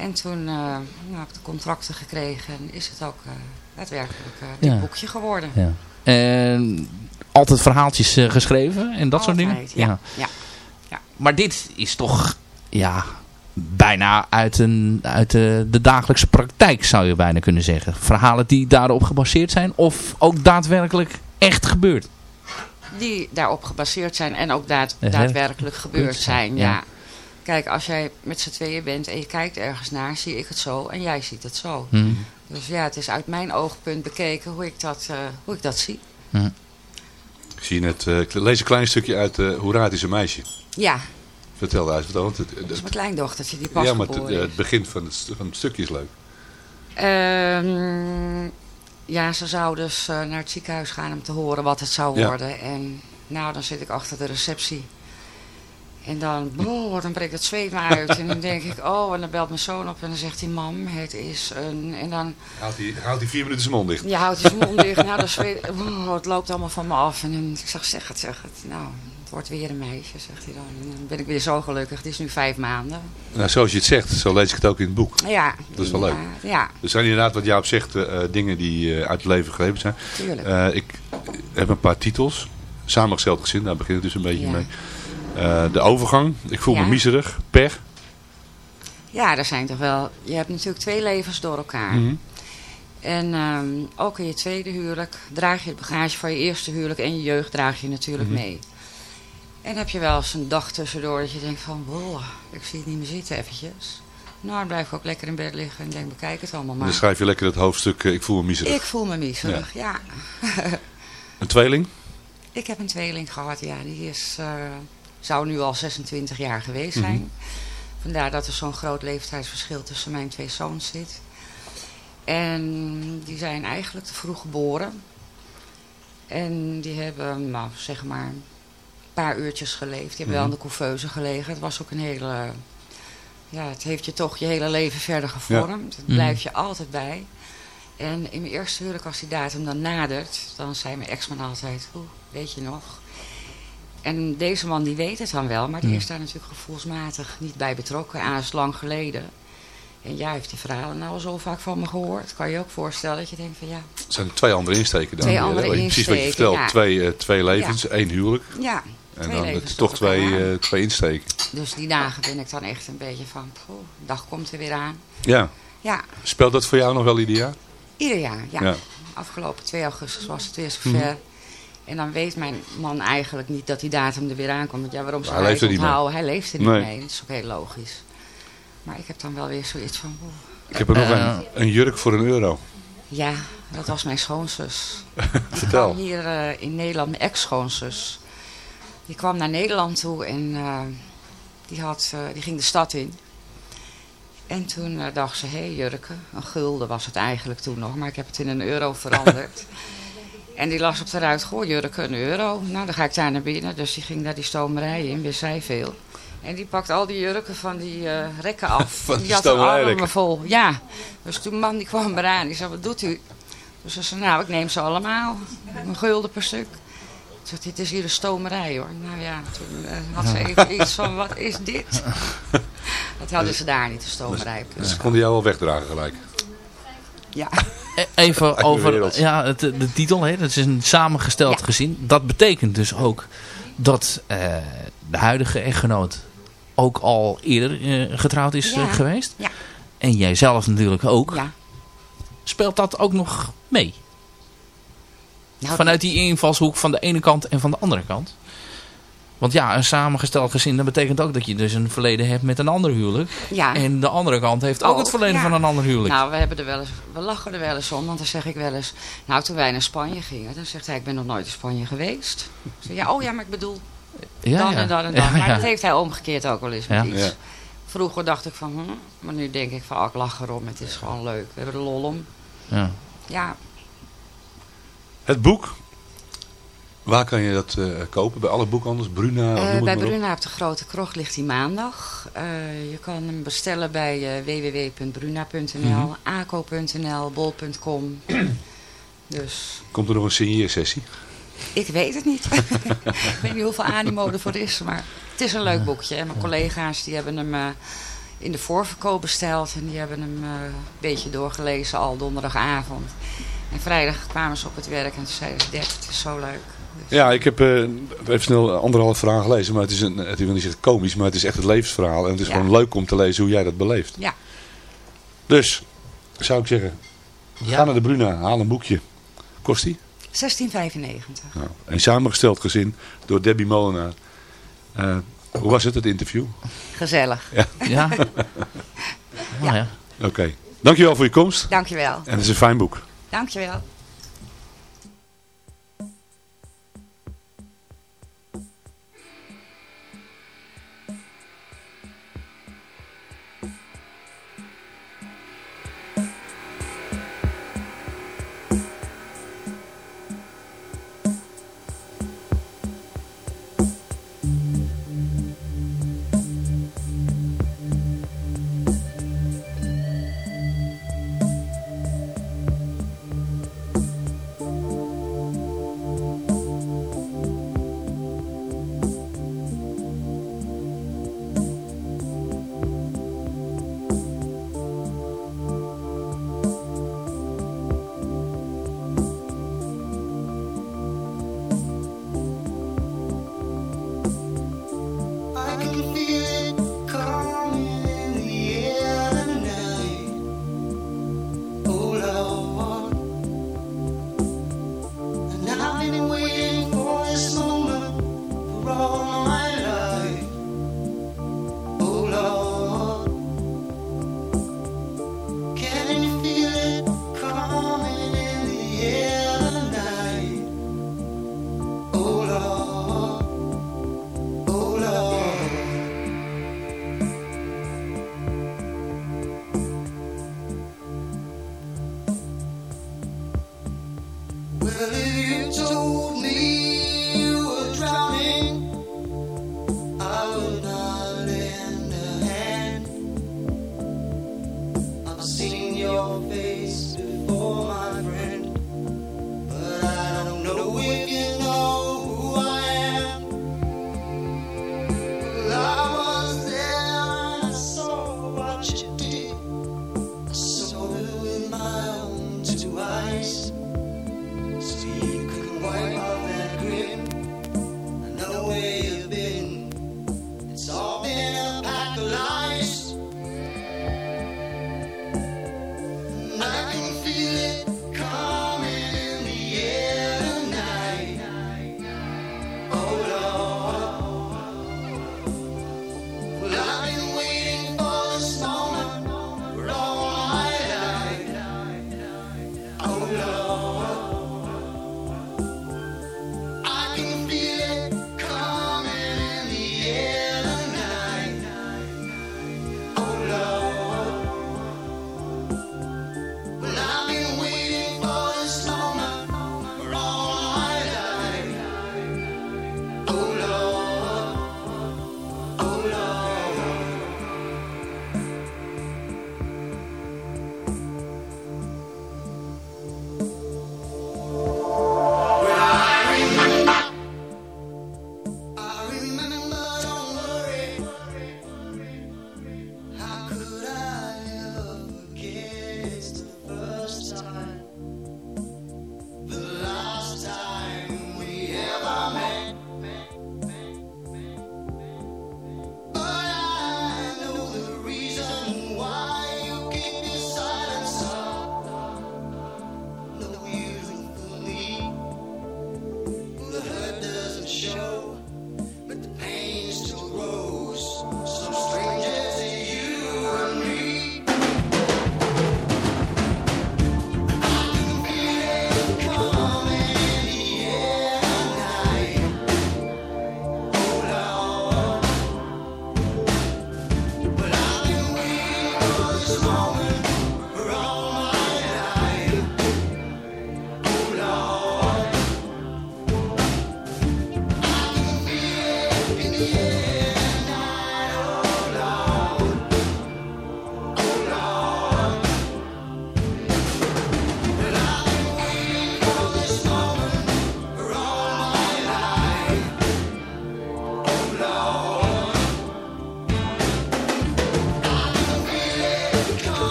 En toen eh, nou, heb ik de contracten gekregen. En is het ook eh, daadwerkelijk eh, dit Ja. boekje geworden. Ja. En altijd verhaaltjes geschreven en dat soort dingen? Ja. ja. ja. Maar dit is toch ja, bijna uit, een, uit de, de dagelijkse praktijk zou je bijna kunnen zeggen. Verhalen die daarop gebaseerd zijn of ook daadwerkelijk echt gebeurd. Die daarop gebaseerd zijn en ook daad, daadwerkelijk gebeurd zijn. ja. Kijk, als jij met z'n tweeën bent en je kijkt ergens naar, zie ik het zo en jij ziet het zo. Mhm. Dus ja, het is uit mijn oogpunt bekeken hoe ik dat, eh, hoe ik dat zie. Ik zie net, eh, ik lees een klein stukje uit uh, Hoe raad is een meisje? Ja, Vertel daar eens wat over. Het- het- dat is mijn kleindochtertje die pas ja, maar het, geboren is. het begin van het, van het stukje is leuk. Ehm, ja, ze zou dus eh, naar het ziekenhuis gaan om te horen wat het zou Ja. worden. En nou, dan zit ik achter de receptie. En dan, boh, dan breekt het zweet me uit. en dan denk ik, oh, en dan belt mijn zoon op en dan zegt hij, mam, het is een... En dan, Houdt hij, houdt hij vier minuten zijn mond dicht. je houdt je zijn mond dicht. Nou, dan zweet, boh, het loopt allemaal van me af. En dan, ik zeg, zeg het, zeg het. Nou, het wordt weer een meisje, zegt hij dan. En dan ben ik weer zo gelukkig. Het is nu vijf maanden. Nou, zoals je het zegt, zo lees ik het ook in het boek. Ja. Dat is wel leuk. Ja, ja. Er zijn inderdaad, wat Jaap zegt, eh, eh, dingen die eh, uit het leven gegrepen zijn. Tuurlijk. Ik heb een paar titels. Samengesteld gezin, daar begint het dus een beetje Ja. mee. Eh, de overgang, ik voel Ja. me miserig, pech. Ja, er zijn toch wel... Je hebt natuurlijk twee levens door elkaar. Mhm. En ehm, ook in je tweede huwelijk draag je het bagage van je eerste huwelijk en je jeugd draag je natuurlijk Mhm. mee. En heb je wel eens een dag tussendoor dat je denkt van, wow, ik zie het niet meer zitten eventjes. Nou, dan blijf ik ook lekker in bed liggen en denk, bekijk het allemaal maar. dan schrijf je lekker het hoofdstuk, eh, ik voel me miserig. Ik voel me miserig, ja. Een tweeling? ik heb een tweeling gehad, ja, die is, eh, zou nu al 26 jaar geweest zijn. Mhm. Vandaar dat er zo'n groot leeftijdsverschil tussen mijn twee zoons zit. En die zijn eigenlijk te vroeg geboren. En die hebben, nou, zeg maar, paar uurtjes geleefd. Die hebben wel aan de couveuse gelegen. Het was ook een hele... Ja, het heeft je toch je hele leven verder gevormd. Het Mhm. blijft je altijd bij. En in mijn eerste huwelijk, als die datum dan nadert... dan zei mijn ex-man altijd... Oeh, weet je nog? En deze man die weet het dan wel... maar die is daar natuurlijk gevoelsmatig niet bij betrokken. En dat is lang geleden. En ja, heeft die verhalen nou al zo vaak van me gehoord. Kan je ook voorstellen dat je denkt van ja... Het zijn twee andere insteken dan. Twee weer, hè? andere Wat je- Precies wat je insteken, vertelt. ja. Twee, eh, twee levens, één huwelijk. Ja, En twee dan het toch twee, eh, twee insteken. Dus die dagen ben ik dan echt een beetje van... De dag komt er weer aan. Ja. Ja, Speelt dat voor jou nog wel ieder jaar? ieder jaar. Ja. Afgelopen 2 augustus was het weer zover. En dan weet mijn man eigenlijk niet dat die datum er weer aankomt. Want ja, waarom zou hij hij, leeft er het niet mee. onthouden? Hij leeft er niet Nee. mee. Dat is ook heel logisch. Maar ik heb dan wel weer zoiets van... Ik heb er nog Eh. een, een jurk voor een euro. Ja, dat was mijn schoonzus. Vertel. kwam hier eh, in Nederland, mijn ex-schoonzus. Die kwam naar Nederland toe en eh, die, had, die ging de stad in. En toen dacht ze, hé hey, Jurke, een gulden was het eigenlijk toen nog, maar ik heb het in een euro veranderd. en die las op de ruit, goh Jurke, een euro. Nou, dan ga ik daar naar binnen. Dus die ging naar die stomerij in, wist zij veel. En die pakt al die jurken van die eh, rekken af. Van die had de stomerijrekken. armen vol. Ja, dus toen man die kwam eraan, die zei, wat doet u? Dus ze zei, nou, ik neem ze allemaal. Een gulden per stuk. Dit is hier een stomerij hoor. Nou ja, toen eh, had ze even iets van, wat is dit? Dat hadden ze daar niet, de stomerij. Dus ze konden jou wel wegdragen gelijk. Ja. E- Even over ja, het, de titel. Hè, dat is een samengesteld Ja. gezin. Dat betekent dus ook dat eh, de huidige echtgenoot ook al eerder eh, getrouwd is Ja. eh, geweest. Ja. En jij zelf natuurlijk ook. Ja. Speelt dat ook nog mee? Nou, Vanuit die invalshoek van de ene kant en van de andere kant? Want ja, een samengesteld gezin, dat betekent ook dat je dus een verleden hebt met een ander huwelijk. Ja. En de andere kant heeft ook Oh, het verleden ja. van een ander huwelijk. Nou, we, hebben er wel eens, we lachen er wel eens om, want dan zeg ik wel eens... Nou, toen wij naar Spanje gingen, dan zegt hij, ik ben nog nooit in Spanje geweest. Ik zeg, ja, oh ja, maar ik bedoel, Ja, dan ja. en dan en dan. Ja, maar ja. dat heeft hij omgekeerd ook wel eens met Ja. iets. Ja. Vroeger dacht ik van, hm, maar nu denk ik van, oh, ik lach erom, het is gewoon leuk. We hebben er lol om. Ja. Ja, Het boek. Waar kan je dat eh, kopen? Bij alle boekhandels? Bruna? Eh, noem bij maar. Bruna op de Grote Krocht ligt hij maandag. Eh, je kan hem bestellen bij www.bruna.nl, aco.nl, bol.com. dus Komt er nog een signeersessie? ik weet het niet. ik weet niet hoeveel animo ervoor is, maar het is een leuk boekje. En mijn collega's die hebben hem in de voorverkoop besteld en die hebben hem een beetje doorgelezen al donderdagavond. En vrijdag kwamen ze op het werk en toen zeiden ze, het is zo leuk. Ja, ik heb eh, even snel anderhalf verhaal gelezen. Maar het is, een, het, ik wil niet zeggen komisch, maar het is echt het levensverhaal. En het is Ja. gewoon leuk om te lezen hoe jij dat beleeft. Ja. Dus, zou ik zeggen, Ja. ga naar de Bruna, haal een boekje. Kost die? 1695. Nou, een samengesteld gezin door Debbie Molenaar. Eh, hoe was het, het interview? Gezellig. Ja. Ja. Ja. Oké. Dankjewel voor je komst. Dankjewel. En het is een fijn boek. Dankjewel.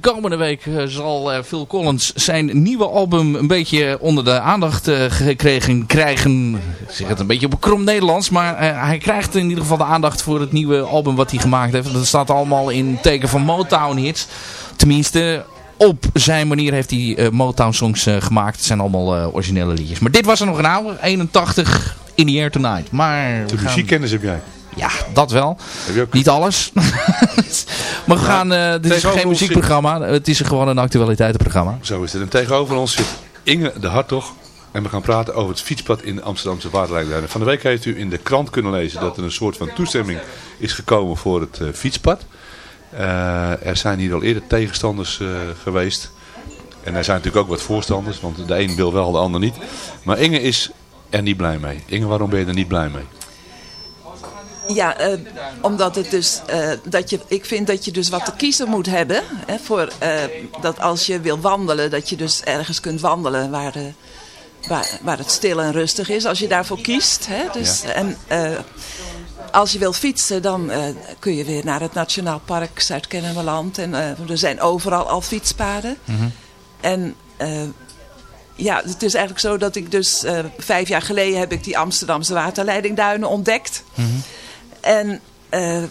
Komende week eh, zal eh, Phil Collins zijn nieuwe album een beetje onder de aandacht eh, gekregen krijgen. Ik zeg het een beetje op krom Nederlands, maar eh, hij krijgt in ieder geval de aandacht voor het nieuwe album wat hij gemaakt heeft. Dat staat allemaal in teken van Motown hits. Tenminste, op zijn manier heeft hij eh, Motown songs eh, gemaakt. Het zijn allemaal eh, originele liedjes. Maar dit was er nog een oude, 81 in the air tonight. Maar De we gaan- muziekkennis heb jij. Ja, dat wel. Ook... Niet alles. maar we gaan, eh, dit is geen muziekprogramma. Het is gewoon een actualiteitenprogramma. Zo is het. En tegenover ons zit Inge de Hartog. En we gaan praten over het fietspad in de Amsterdamse Waterlijnduinen. Van de week heeft u in de krant kunnen lezen dat er een soort van toestemming is gekomen voor het eh, fietspad. Eh, er zijn hier al eerder tegenstanders geweest. En er zijn natuurlijk ook wat voorstanders, want de een wil wel, de ander niet. Maar Inge is er niet blij mee. Inge, waarom ben je er niet blij mee? Ja, eh, omdat het dus, eh, dat je, ik vind dat je dus wat te kiezen moet hebben. Hè, voor, eh, dat als je wil wandelen, dat je dus ergens kunt wandelen waar, waar, waar het stil en rustig is. Als je daarvoor kiest. Hè, dus, En als je wil fietsen, dan kun je weer naar het Nationaal Park Zuid-Kennemerland. En er zijn overal al fietspaden. En eh, ja, het is eigenlijk zo dat ik dus vijf jaar geleden heb ik die Amsterdamse waterleidingduinen ontdekt. En eh,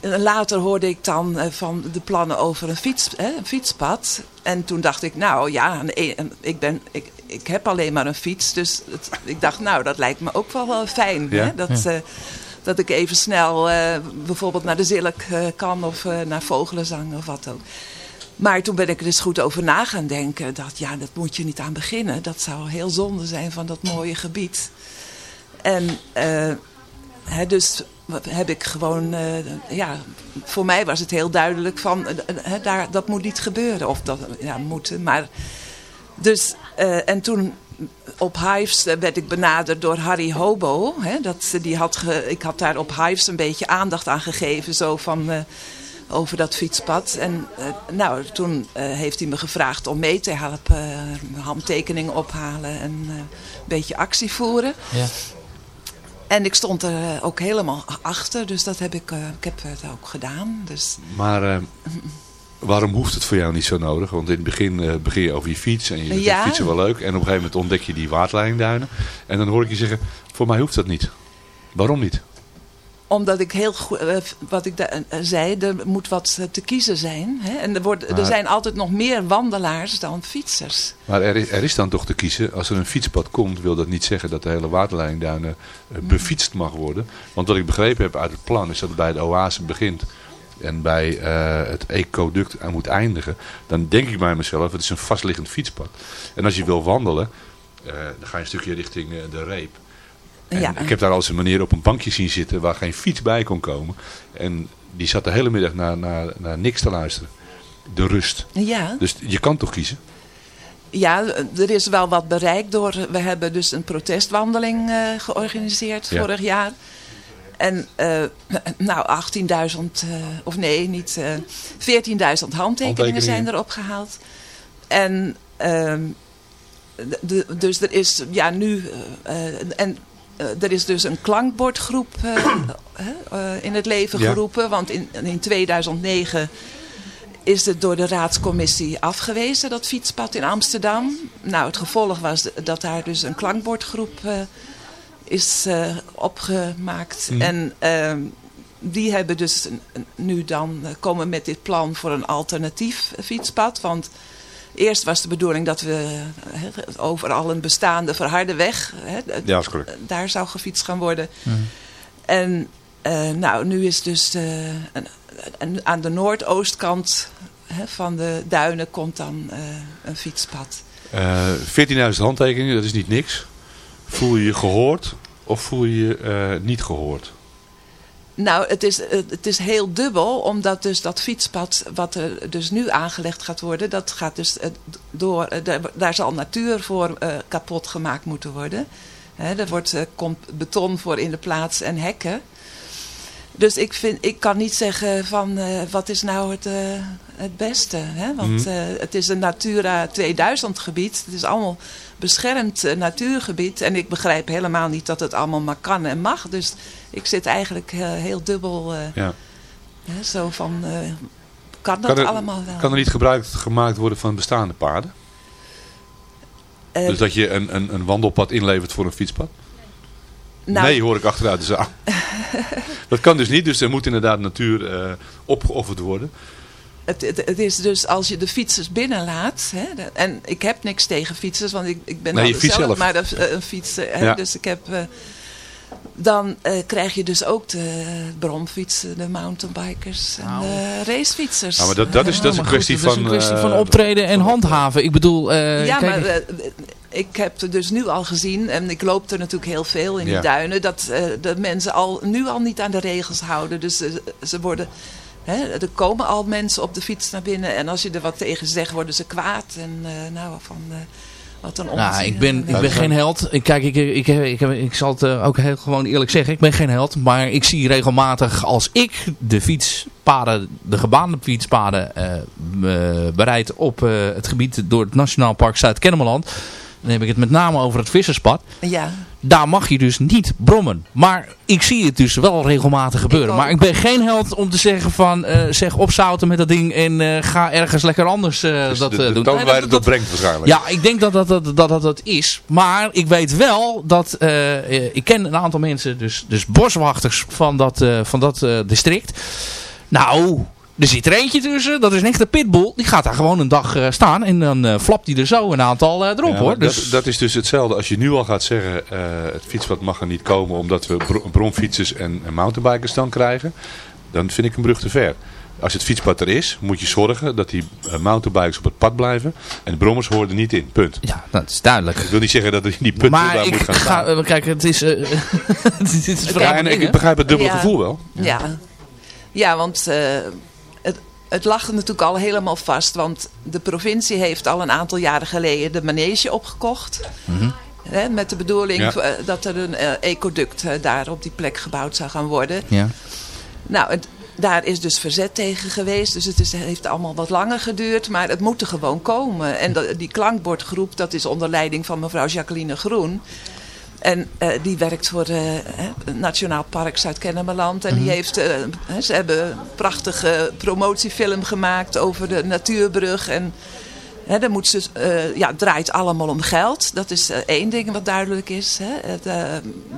later hoorde ik dan eh, van de plannen over een, fiets, hè, een fietspad. En toen dacht ik, nou ja, een- ik, ben, ik, ik heb alleen maar een fiets. Dus het- ik dacht, nou, dat lijkt me ook wel wel fijn. Ja. Hè? Dat, Ja. eh, dat ik even snel bijvoorbeeld naar de Zilk kan of naar Vogelenzang of wat ook. Maar toen ben ik er eens goed over na gaan denken. Dat ja, dat moet je niet aan beginnen. Dat zou heel zonde zijn van dat mooie gebied. En eh, dus heb ik gewoon, eh, ja, voor mij was het heel duidelijk van, eh, hè, daar, dat moet niet gebeuren. Of dat, ja, moeten, maar dus, eh, en toen op Hives eh, werd ik benaderd door Harry Hobo. Dat, die had ik had daar op Hives een beetje aandacht aan gegeven. Zo van, eh, over dat fietspad. En eh, nou, toen eh, heeft hij me gevraagd om mee te helpen. eh, handtekeningen ophalen en eh, een beetje actie voeren. Ja. En ik stond er eh, ook helemaal achter. Dus dat heb ik, eh, ik heb het ook gedaan. Dus Maar eh, waarom hoeft het voor jou niet zo nodig? Want in het begin begin je over je fiets en je vindt Ja. fietsen wel leuk. En op een gegeven moment ontdek je die waterleidingduinen. En dan hoor ik je zeggen, voor mij hoeft dat niet. Waarom niet? Omdat ik heel goed, eh, wat ik daar eh, zei, er moet wat eh, te kiezen zijn. Hè? En er, wordt, Maar- er zijn altijd nog meer wandelaars dan fietsers. Maar er is, er is dan toch te kiezen, als er een fietspad komt, wil dat niet zeggen dat de hele waterleidingduinen eh, befietst mag worden. Want wat ik begrepen heb uit het plan is dat het bij de oase begint en bij het ecoduct aan moet eindigen. Dan denk ik bij mezelf, het is een vastliggend fietspad. En als je wil wandelen, dan ga je een stukje richting de reep. En Ja. Ik heb daar al eens een meneer op een bankje zien zitten waar geen fiets bij kon komen. En die zat de hele middag naar, naar, naar niks te luisteren. De rust. Ja. Dus je kan toch kiezen? Ja, er is wel wat bereikt door. We hebben dus een protestwandeling eh, georganiseerd Ja. vorig jaar. En eh, nou, 18.000, eh, of nee, niet. eh 14.000 handtekeningen zijn erop gehaald. En ehm, de- dus er is ja, nu. en er is dus een klankbordgroep eh, eh, in het leven Ja. geroepen. Want in, in 2009 is het door de raadscommissie afgewezen, dat fietspad in Amsterdam. Nou, het gevolg was dat daar dus een klankbordgroep eh, is eh, opgemaakt. Mhm. En ehm, die hebben dus nu dan eh, komen met dit plan voor een alternatief fietspad. Want eerst was de bedoeling dat we eh, overal een bestaande verharde weg, hè, Ja, dat is correct. daar zou gefietst gaan worden. En eh, nou, nu is dus eh, een- een- aan de noordoostkant hè, van de duinen komt dan eh, een fietspad. Eh 14.000 handtekeningen, dat is niet niks. Voel je je gehoord of voel je je eh, niet gehoord? Nou, het is, het is heel dubbel, omdat dus dat fietspad wat er dus nu aangelegd gaat worden, dat gaat dus eh, door, eh, daar, zal natuur voor eh, kapot gemaakt moeten worden. Er wordt, komt beton voor in de plaats en hekken. Dus ik, vind, ik kan niet zeggen van wat is nou het, het beste. Hè? Want Mhm. het is een Natura 2000 gebied. Het is allemaal beschermd eh, natuurgebied. En ik begrijp helemaal niet dat het allemaal maar kan en mag. Dus ik zit eigenlijk eh, heel dubbel eh, Ja. hè, zo van... kan dat er, allemaal wel. kan er niet gebruik gemaakt worden van bestaande paden? Dus dat je een, een, een wandelpad inlevert voor een fietspad? Nou- nee, hoor ik achteruit de zaal. dat kan dus niet, dus er moet inderdaad natuur opgeofferd worden. Het, het, het is dus als je de fietsers binnenlaat. Hè, en ik heb niks tegen fietsers, want ik, ik ben Nee, zelf. maar de, eh, een fietser. Hè, Ja. Dus ik heb. eh, dan eh, krijg je dus ook de bromfietsen, de mountainbikers en de racefietsers. Nou, maar dat, dat is, dat is een goed, kwestie is van... een kwestie van optreden en handhaven. Ik bedoel, eh, ja, kijk, maar ik heb er dus nu al gezien, en ik loop er natuurlijk heel veel in die Ja. duinen, dat eh, de mensen al, nu al niet aan de regels houden. Dus ze worden, hè, er komen al mensen op de fiets naar binnen en als je er wat tegen zegt, worden ze kwaad. En eh, nou, van, eh, wat een onzin. Nou, ik ben, ik Eh, ben geen held. Ik, kijk, ik, ik, ik, ik, zal het eh, ook heel gewoon eerlijk zeggen. Ik ben geen held. Maar ik zie regelmatig als ik de fietspaden, de gebaande fietspaden eh, eh, bereid op eh, het gebied door het Nationaal Park Zuid-Kennemerland. Dan heb ik het met name over het visserspad. Ja. Daar mag je dus niet brommen. Maar ik zie het dus wel regelmatig gebeuren. maar ik ben geen held om te zeggen van eh, zeg opzouten met dat ding en eh, ga ergens lekker anders eh, dus dat de, de doen. Nee, dat- het dat- op brengt waarschijnlijk. ja, ik denk dat dat, dat, dat, dat, dat is. Maar ik weet wel dat... ik ken een aantal mensen, dus, dus boswachters van dat, eh, van dat eh, district. Nou, er zit er eentje tussen. Dat is een echte pitbull. Die gaat daar gewoon een dag eh, staan. En dan eh, flapt hij er zo een aantal eh, erop Ja, hoor. Dus, dat, dat is dus hetzelfde als je nu al gaat zeggen, eh, het fietspad mag er niet komen omdat we bro- bromfietsers en, en mountainbikers dan krijgen. Dan vind ik een brug te ver. Als het fietspad er is, moet je zorgen dat die mountainbikers op het pad blijven. En de brommers horen er niet in. Punt. Ja, dat is duidelijk. Ik wil niet zeggen dat er die punt maar daar moet gaan ga... staan. kijk, het is... het is het Ja, en ik begrijp het dubbele Ja. gevoel wel. Ja, ja want eh, het, lag er natuurlijk al helemaal vast. Want de provincie heeft al een aantal jaren geleden de manege opgekocht. Hè, met de bedoeling Ja. eh, dat er een eh, ecoduct daar op die plek gebouwd zou gaan worden. Ja. Nou, het, daar is dus verzet tegen geweest. Dus het is, heeft allemaal wat langer geduurd. Maar het moet er gewoon komen. En dat- die klankbordgroep, dat is onder leiding van mevrouw Jacqueline Groen. En eh, die werkt voor eh, het Nationaal Park Zuid-Kennemerland. En die Mhm. heeft, eh, ze hebben een prachtige promotiefilm gemaakt over de natuurbrug. En hè, dan moet ze, ja, het draait allemaal om geld. Dat is één ding wat duidelijk is. Hè. Het,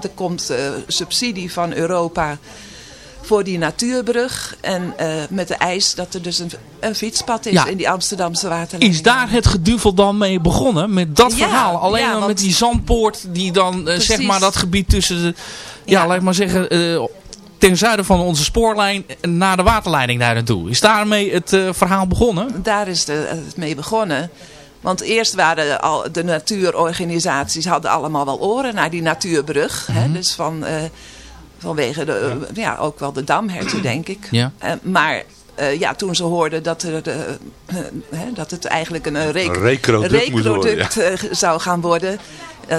er komt subsidie van Europa voor die natuurbrug. En eh, met de eis dat er dus een, een fietspad is Ja. in die Amsterdamse waterleiding. Is daar het geduvel dan mee begonnen? Met dat Ja, verhaal? Alleen ja, want- met die zandpoort die dan, eh, zeg maar, dat gebied tussen de... Ja, laat ik maar zeggen, eh, ten zuiden van onze spoorlijn naar de waterleiding daar naartoe. Is daarmee het verhaal begonnen? Daar is de, het mee begonnen. Want eerst waren al de natuurorganisaties hadden allemaal wel oren naar die natuurbrug. Mhm. hè, dus van, vanwege de, ja. ook wel de damherten, denk ik. Ja. Eh, maar eh, ja, toen ze hoorden dat, er, de, eh, hè, dat het eigenlijk een, recroduct, eh, zou gaan worden... eh,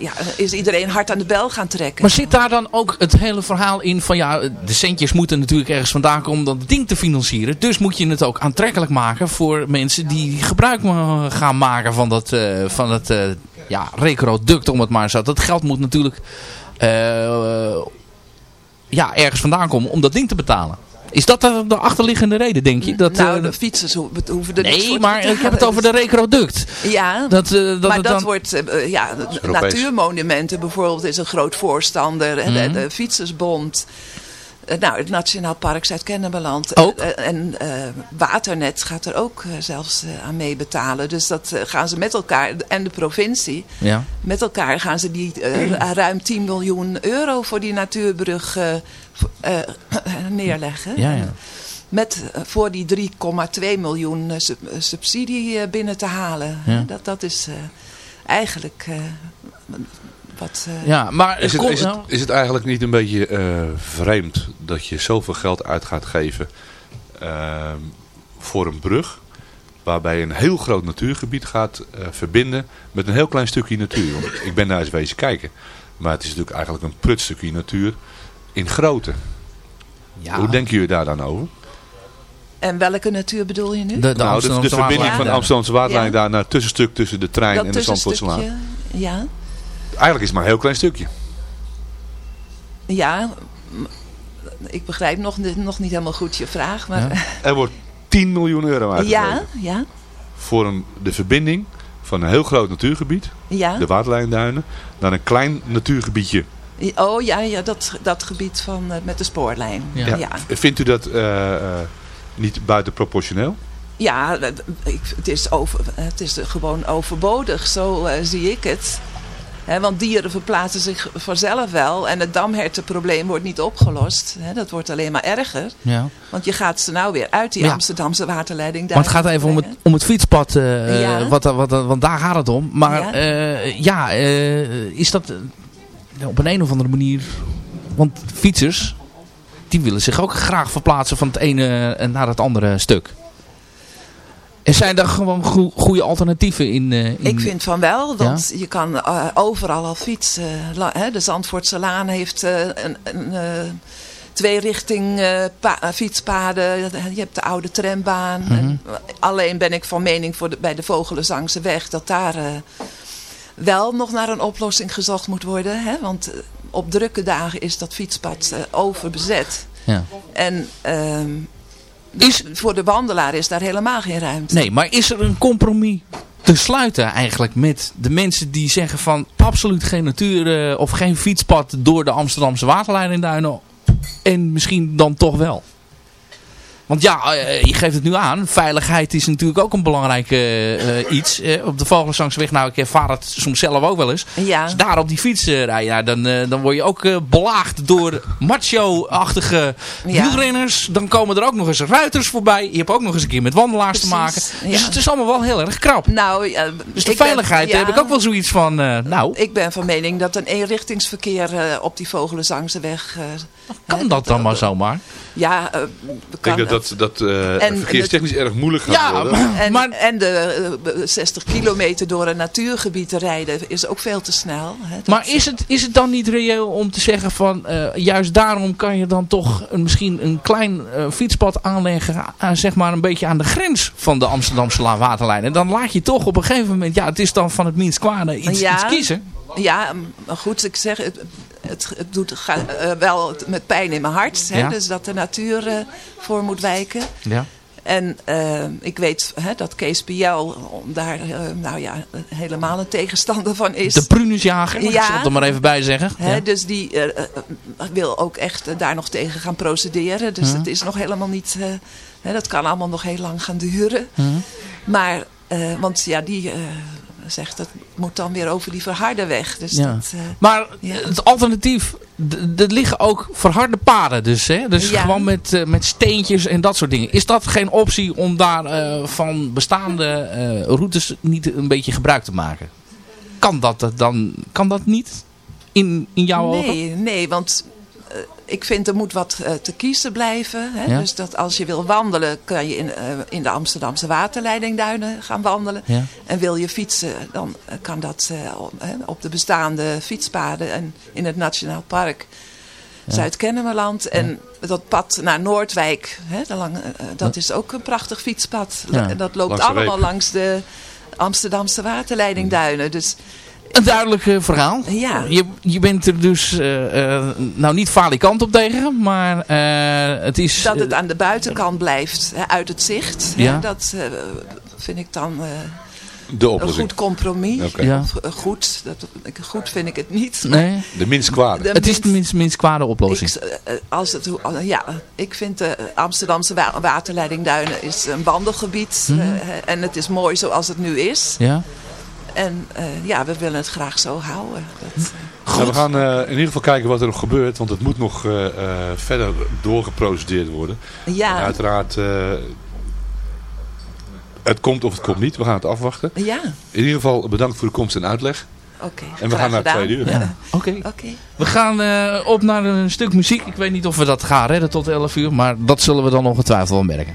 ja, is iedereen hard aan de bel gaan trekken. Maar zit daar dan ook het hele verhaal in van ja, de centjes moeten natuurlijk ergens vandaan komen om dat ding te financieren. Dus moet je het ook aantrekkelijk maken voor mensen die gebruik gaan maken van dat, eh, van het eh, ja, recroduct om het maar zo. Dat geld moet natuurlijk eh, ja, ergens vandaan komen om dat ding te betalen. Is dat de, de achterliggende reden, denk je? Dat, nou, eh, de fietsers ho- hoeven er niks voor nee, te maar ik heb het over de recroduct. Ja, Dat, eh, dat maar dat dan- wordt, eh, ja, natuurmonumenten bijvoorbeeld is een groot voorstander. En Mhm. de, de Fietsersbond. Eh, Nou, het Nationaal Park Zuid-Kennemerland. Ook. Eh, En eh, Waternet gaat er ook eh, zelfs eh, aan mee betalen. Dus dat eh, gaan ze met elkaar, en de provincie, Ja. met elkaar gaan ze die eh, ruim 10 miljoen euro voor die natuurbrug eh, eh, neerleggen. Ja, ja. Met eh, voor die 3,2 miljoen eh, sub- eh, subsidie eh, binnen te halen. Ja. Dat, dat is eh, eigenlijk eh, wat... eh, Ja, maar Is het, is, het, ja. is het eigenlijk niet een beetje eh, vreemd dat je zoveel geld uit gaat geven ehm, voor een brug waarbij je een heel groot natuurgebied gaat eh, verbinden met een heel klein stukje natuur. Want ik ben daar eens wezen kijken. Maar het is natuurlijk eigenlijk een prut stukje natuur in grootte. Ja. Hoe denken jullie daar dan over? En welke natuur bedoel je nu? De, de nou, de, verbinding van de Amsterdamse waterlijn Ja. daar naar het tussenstuk tussen de trein dat en de Zandvoortselaan. tussenstukje, ja. Eigenlijk is het maar een heel klein stukje. Ja, ik begrijp nog, niet- nog niet helemaal goed je vraag. Maar Er wordt 10 miljoen euro uitgegeven. Ja, ja, Voor een, de verbinding van een heel groot natuurgebied, ja. de Waterlijnduinen, naar een klein natuurgebiedje. Oh ja, ja dat, dat gebied van, eh, met de spoorlijn. Ja, ja. Vindt u dat eh, eh, niet buitenproportioneel? Ja, het- ik- het, is over, het is gewoon overbodig, zo zie ik het. Want dieren verplaatsen zich vanzelf wel en het damhertenprobleem wordt niet opgelost. Dat wordt alleen maar erger. Ja. Want je gaat ze nou weer uit die Ja. Amsterdamse waterleiding Maar het gaat even om het, om het fietspad, eh, eh, Ja. wat, wat, want daar gaat het om. Maar Ja. ja eh, is dat eh, op een, een of andere manier... Want fietsers, die willen zich ook graag verplaatsen van het ene eh, naar het andere stuk. Er zijn daar gewoon goe- goede alternatieven in, eh, in... Ik vind van wel, want je kan eh, overal al fietsen. Hè, de Zandvoortse Laan heeft eh, een, een twee richting pa- fietspaden. Je hebt de oude trambaan. Mhm. En alleen ben ik van mening voor de, bij de Vogelenzangse weg dat daar wel nog naar een oplossing gezocht moet worden. Hè? Want op drukke dagen is dat fietspad overbezet. Ja. En ehm, dus voor de wandelaar is daar helemaal geen ruimte. Nee, maar is er een compromis te sluiten eigenlijk met de mensen die zeggen van absoluut geen natuur eh, of geen fietspad door de Amsterdamse waterleidingduinen en misschien dan toch wel? Want ja, eh, je geeft het nu aan. Veiligheid is natuurlijk ook een belangrijk eh, eh, iets. Eh, op de Vogelzangsweg, nou ik ervaar het soms zelf ook wel eens. Ja. Als daar op die fiets eh, rijden, ja, dan, dan word je ook eh, belaagd door macho-achtige Ja. wielrenners. Dan komen er ook nog eens ruiters voorbij. Je hebt ook nog eens een keer met wandelaars te maken. Precies, Dus ja. het is allemaal wel heel erg krap. Nou, ja, Dus de ben- veiligheid ja. heb ik ook wel zoiets van, eh, nou, Ik ben van mening dat een eenrichtingsverkeer op die Vogelenzangse weg... eh, kan dat dan maar zomaar? ja, Ik kan dat dat, dat eh, En verkeerstechnisch erg moeilijk gaat Ja, worden. En, en de eh, 60 kilometer door een natuurgebied te rijden is ook veel te snel. Hè. Maar is het, is het dan niet reëel om te zeggen van, eh, juist daarom kan je dan toch een, misschien een klein eh, fietspad aanleggen, aan, zeg maar een beetje aan de grens van de Amsterdamse waterlijn. En dan laat je toch op een gegeven moment, ja het is dan van het minst kwade iets, Ja. iets kiezen. Ja, maar goed, ik zeg, het, het, het doet ga- eh, wel met pijn in mijn hart. Hè, Ja. Dus dat de natuur eh, voor moet wijken. Ja. En eh, ik weet hè, dat Kees Piel daar nou ja, helemaal een tegenstander van is. De prunusjager, ik Ja. zal het er maar even bij zeggen. Hè, Ja. Dus die wil ook echt daar nog tegen gaan procederen. Dus Mhm. het is nog helemaal niet... hè, dat kan allemaal nog heel lang gaan duren. Mhm. Maar, want ja, die zegt dat moet dan weer over die verharde weg. Dus Ja. dat, eh, Maar ja. het alternatief, er liggen ook verharde paden dus. Hè? Dus Ja. gewoon met, eh, met steentjes en dat soort dingen. Is dat geen optie om daar eh, van bestaande routes niet een beetje gebruik te maken? Kan dat, dan, kan dat niet in, in jouw ogen? Nee, nee, want ik vind er moet wat eh, te kiezen blijven. Hè? Ja. Dus dat als je wil wandelen, kan je in, eh, in de Amsterdamse waterleidingduinen gaan wandelen. Ja. En wil je fietsen, dan eh, kan dat eh, op, hè, op de bestaande fietspaden en in het Nationaal Park Ja. Zuid-Kennemerland. En dat pad naar Noordwijk, hè, de lange, dat is ook een prachtig fietspad. Ja. Dat loopt Langs allemaal langs de Amsterdamse waterleidingduinen. Dus Een duidelijk eh, verhaal. Ja. Je, je bent er dus, eh, eh, nou niet falikant op tegen, maar eh, het is... Dat het aan de buitenkant blijft, hè, uit het zicht. hè, Ja. dat eh, vind ik dan eh, De een oplossing. goed compromis. Ja. Goed, dat, goed vind ik het niet. nee, De minst kwade. De het is de minst, minst kwade oplossing. Ik, als het, ja, ik vind de Amsterdamse wa waterleidingduinen is een wandelgebied. Mhm. en het is mooi zoals het nu is. Ja. En eh, ja, we willen het graag zo houden. Dat, eh, Nou, we gaan eh, in ieder geval kijken wat er nog gebeurt, want het moet nog eh, eh, verder doorgeprocedeerd worden. Ja. En uiteraard, eh, het komt of het komt niet. We gaan het afwachten. ja, In ieder geval bedankt voor de komst en uitleg. oké. En we gaan naar het gedaan. tweede uur. Ja. Oké. Oké. We gaan eh, op naar een stuk muziek. Ik weet niet of we dat gaan redden tot 11 uur, maar dat zullen we dan ongetwijfeld wel merken.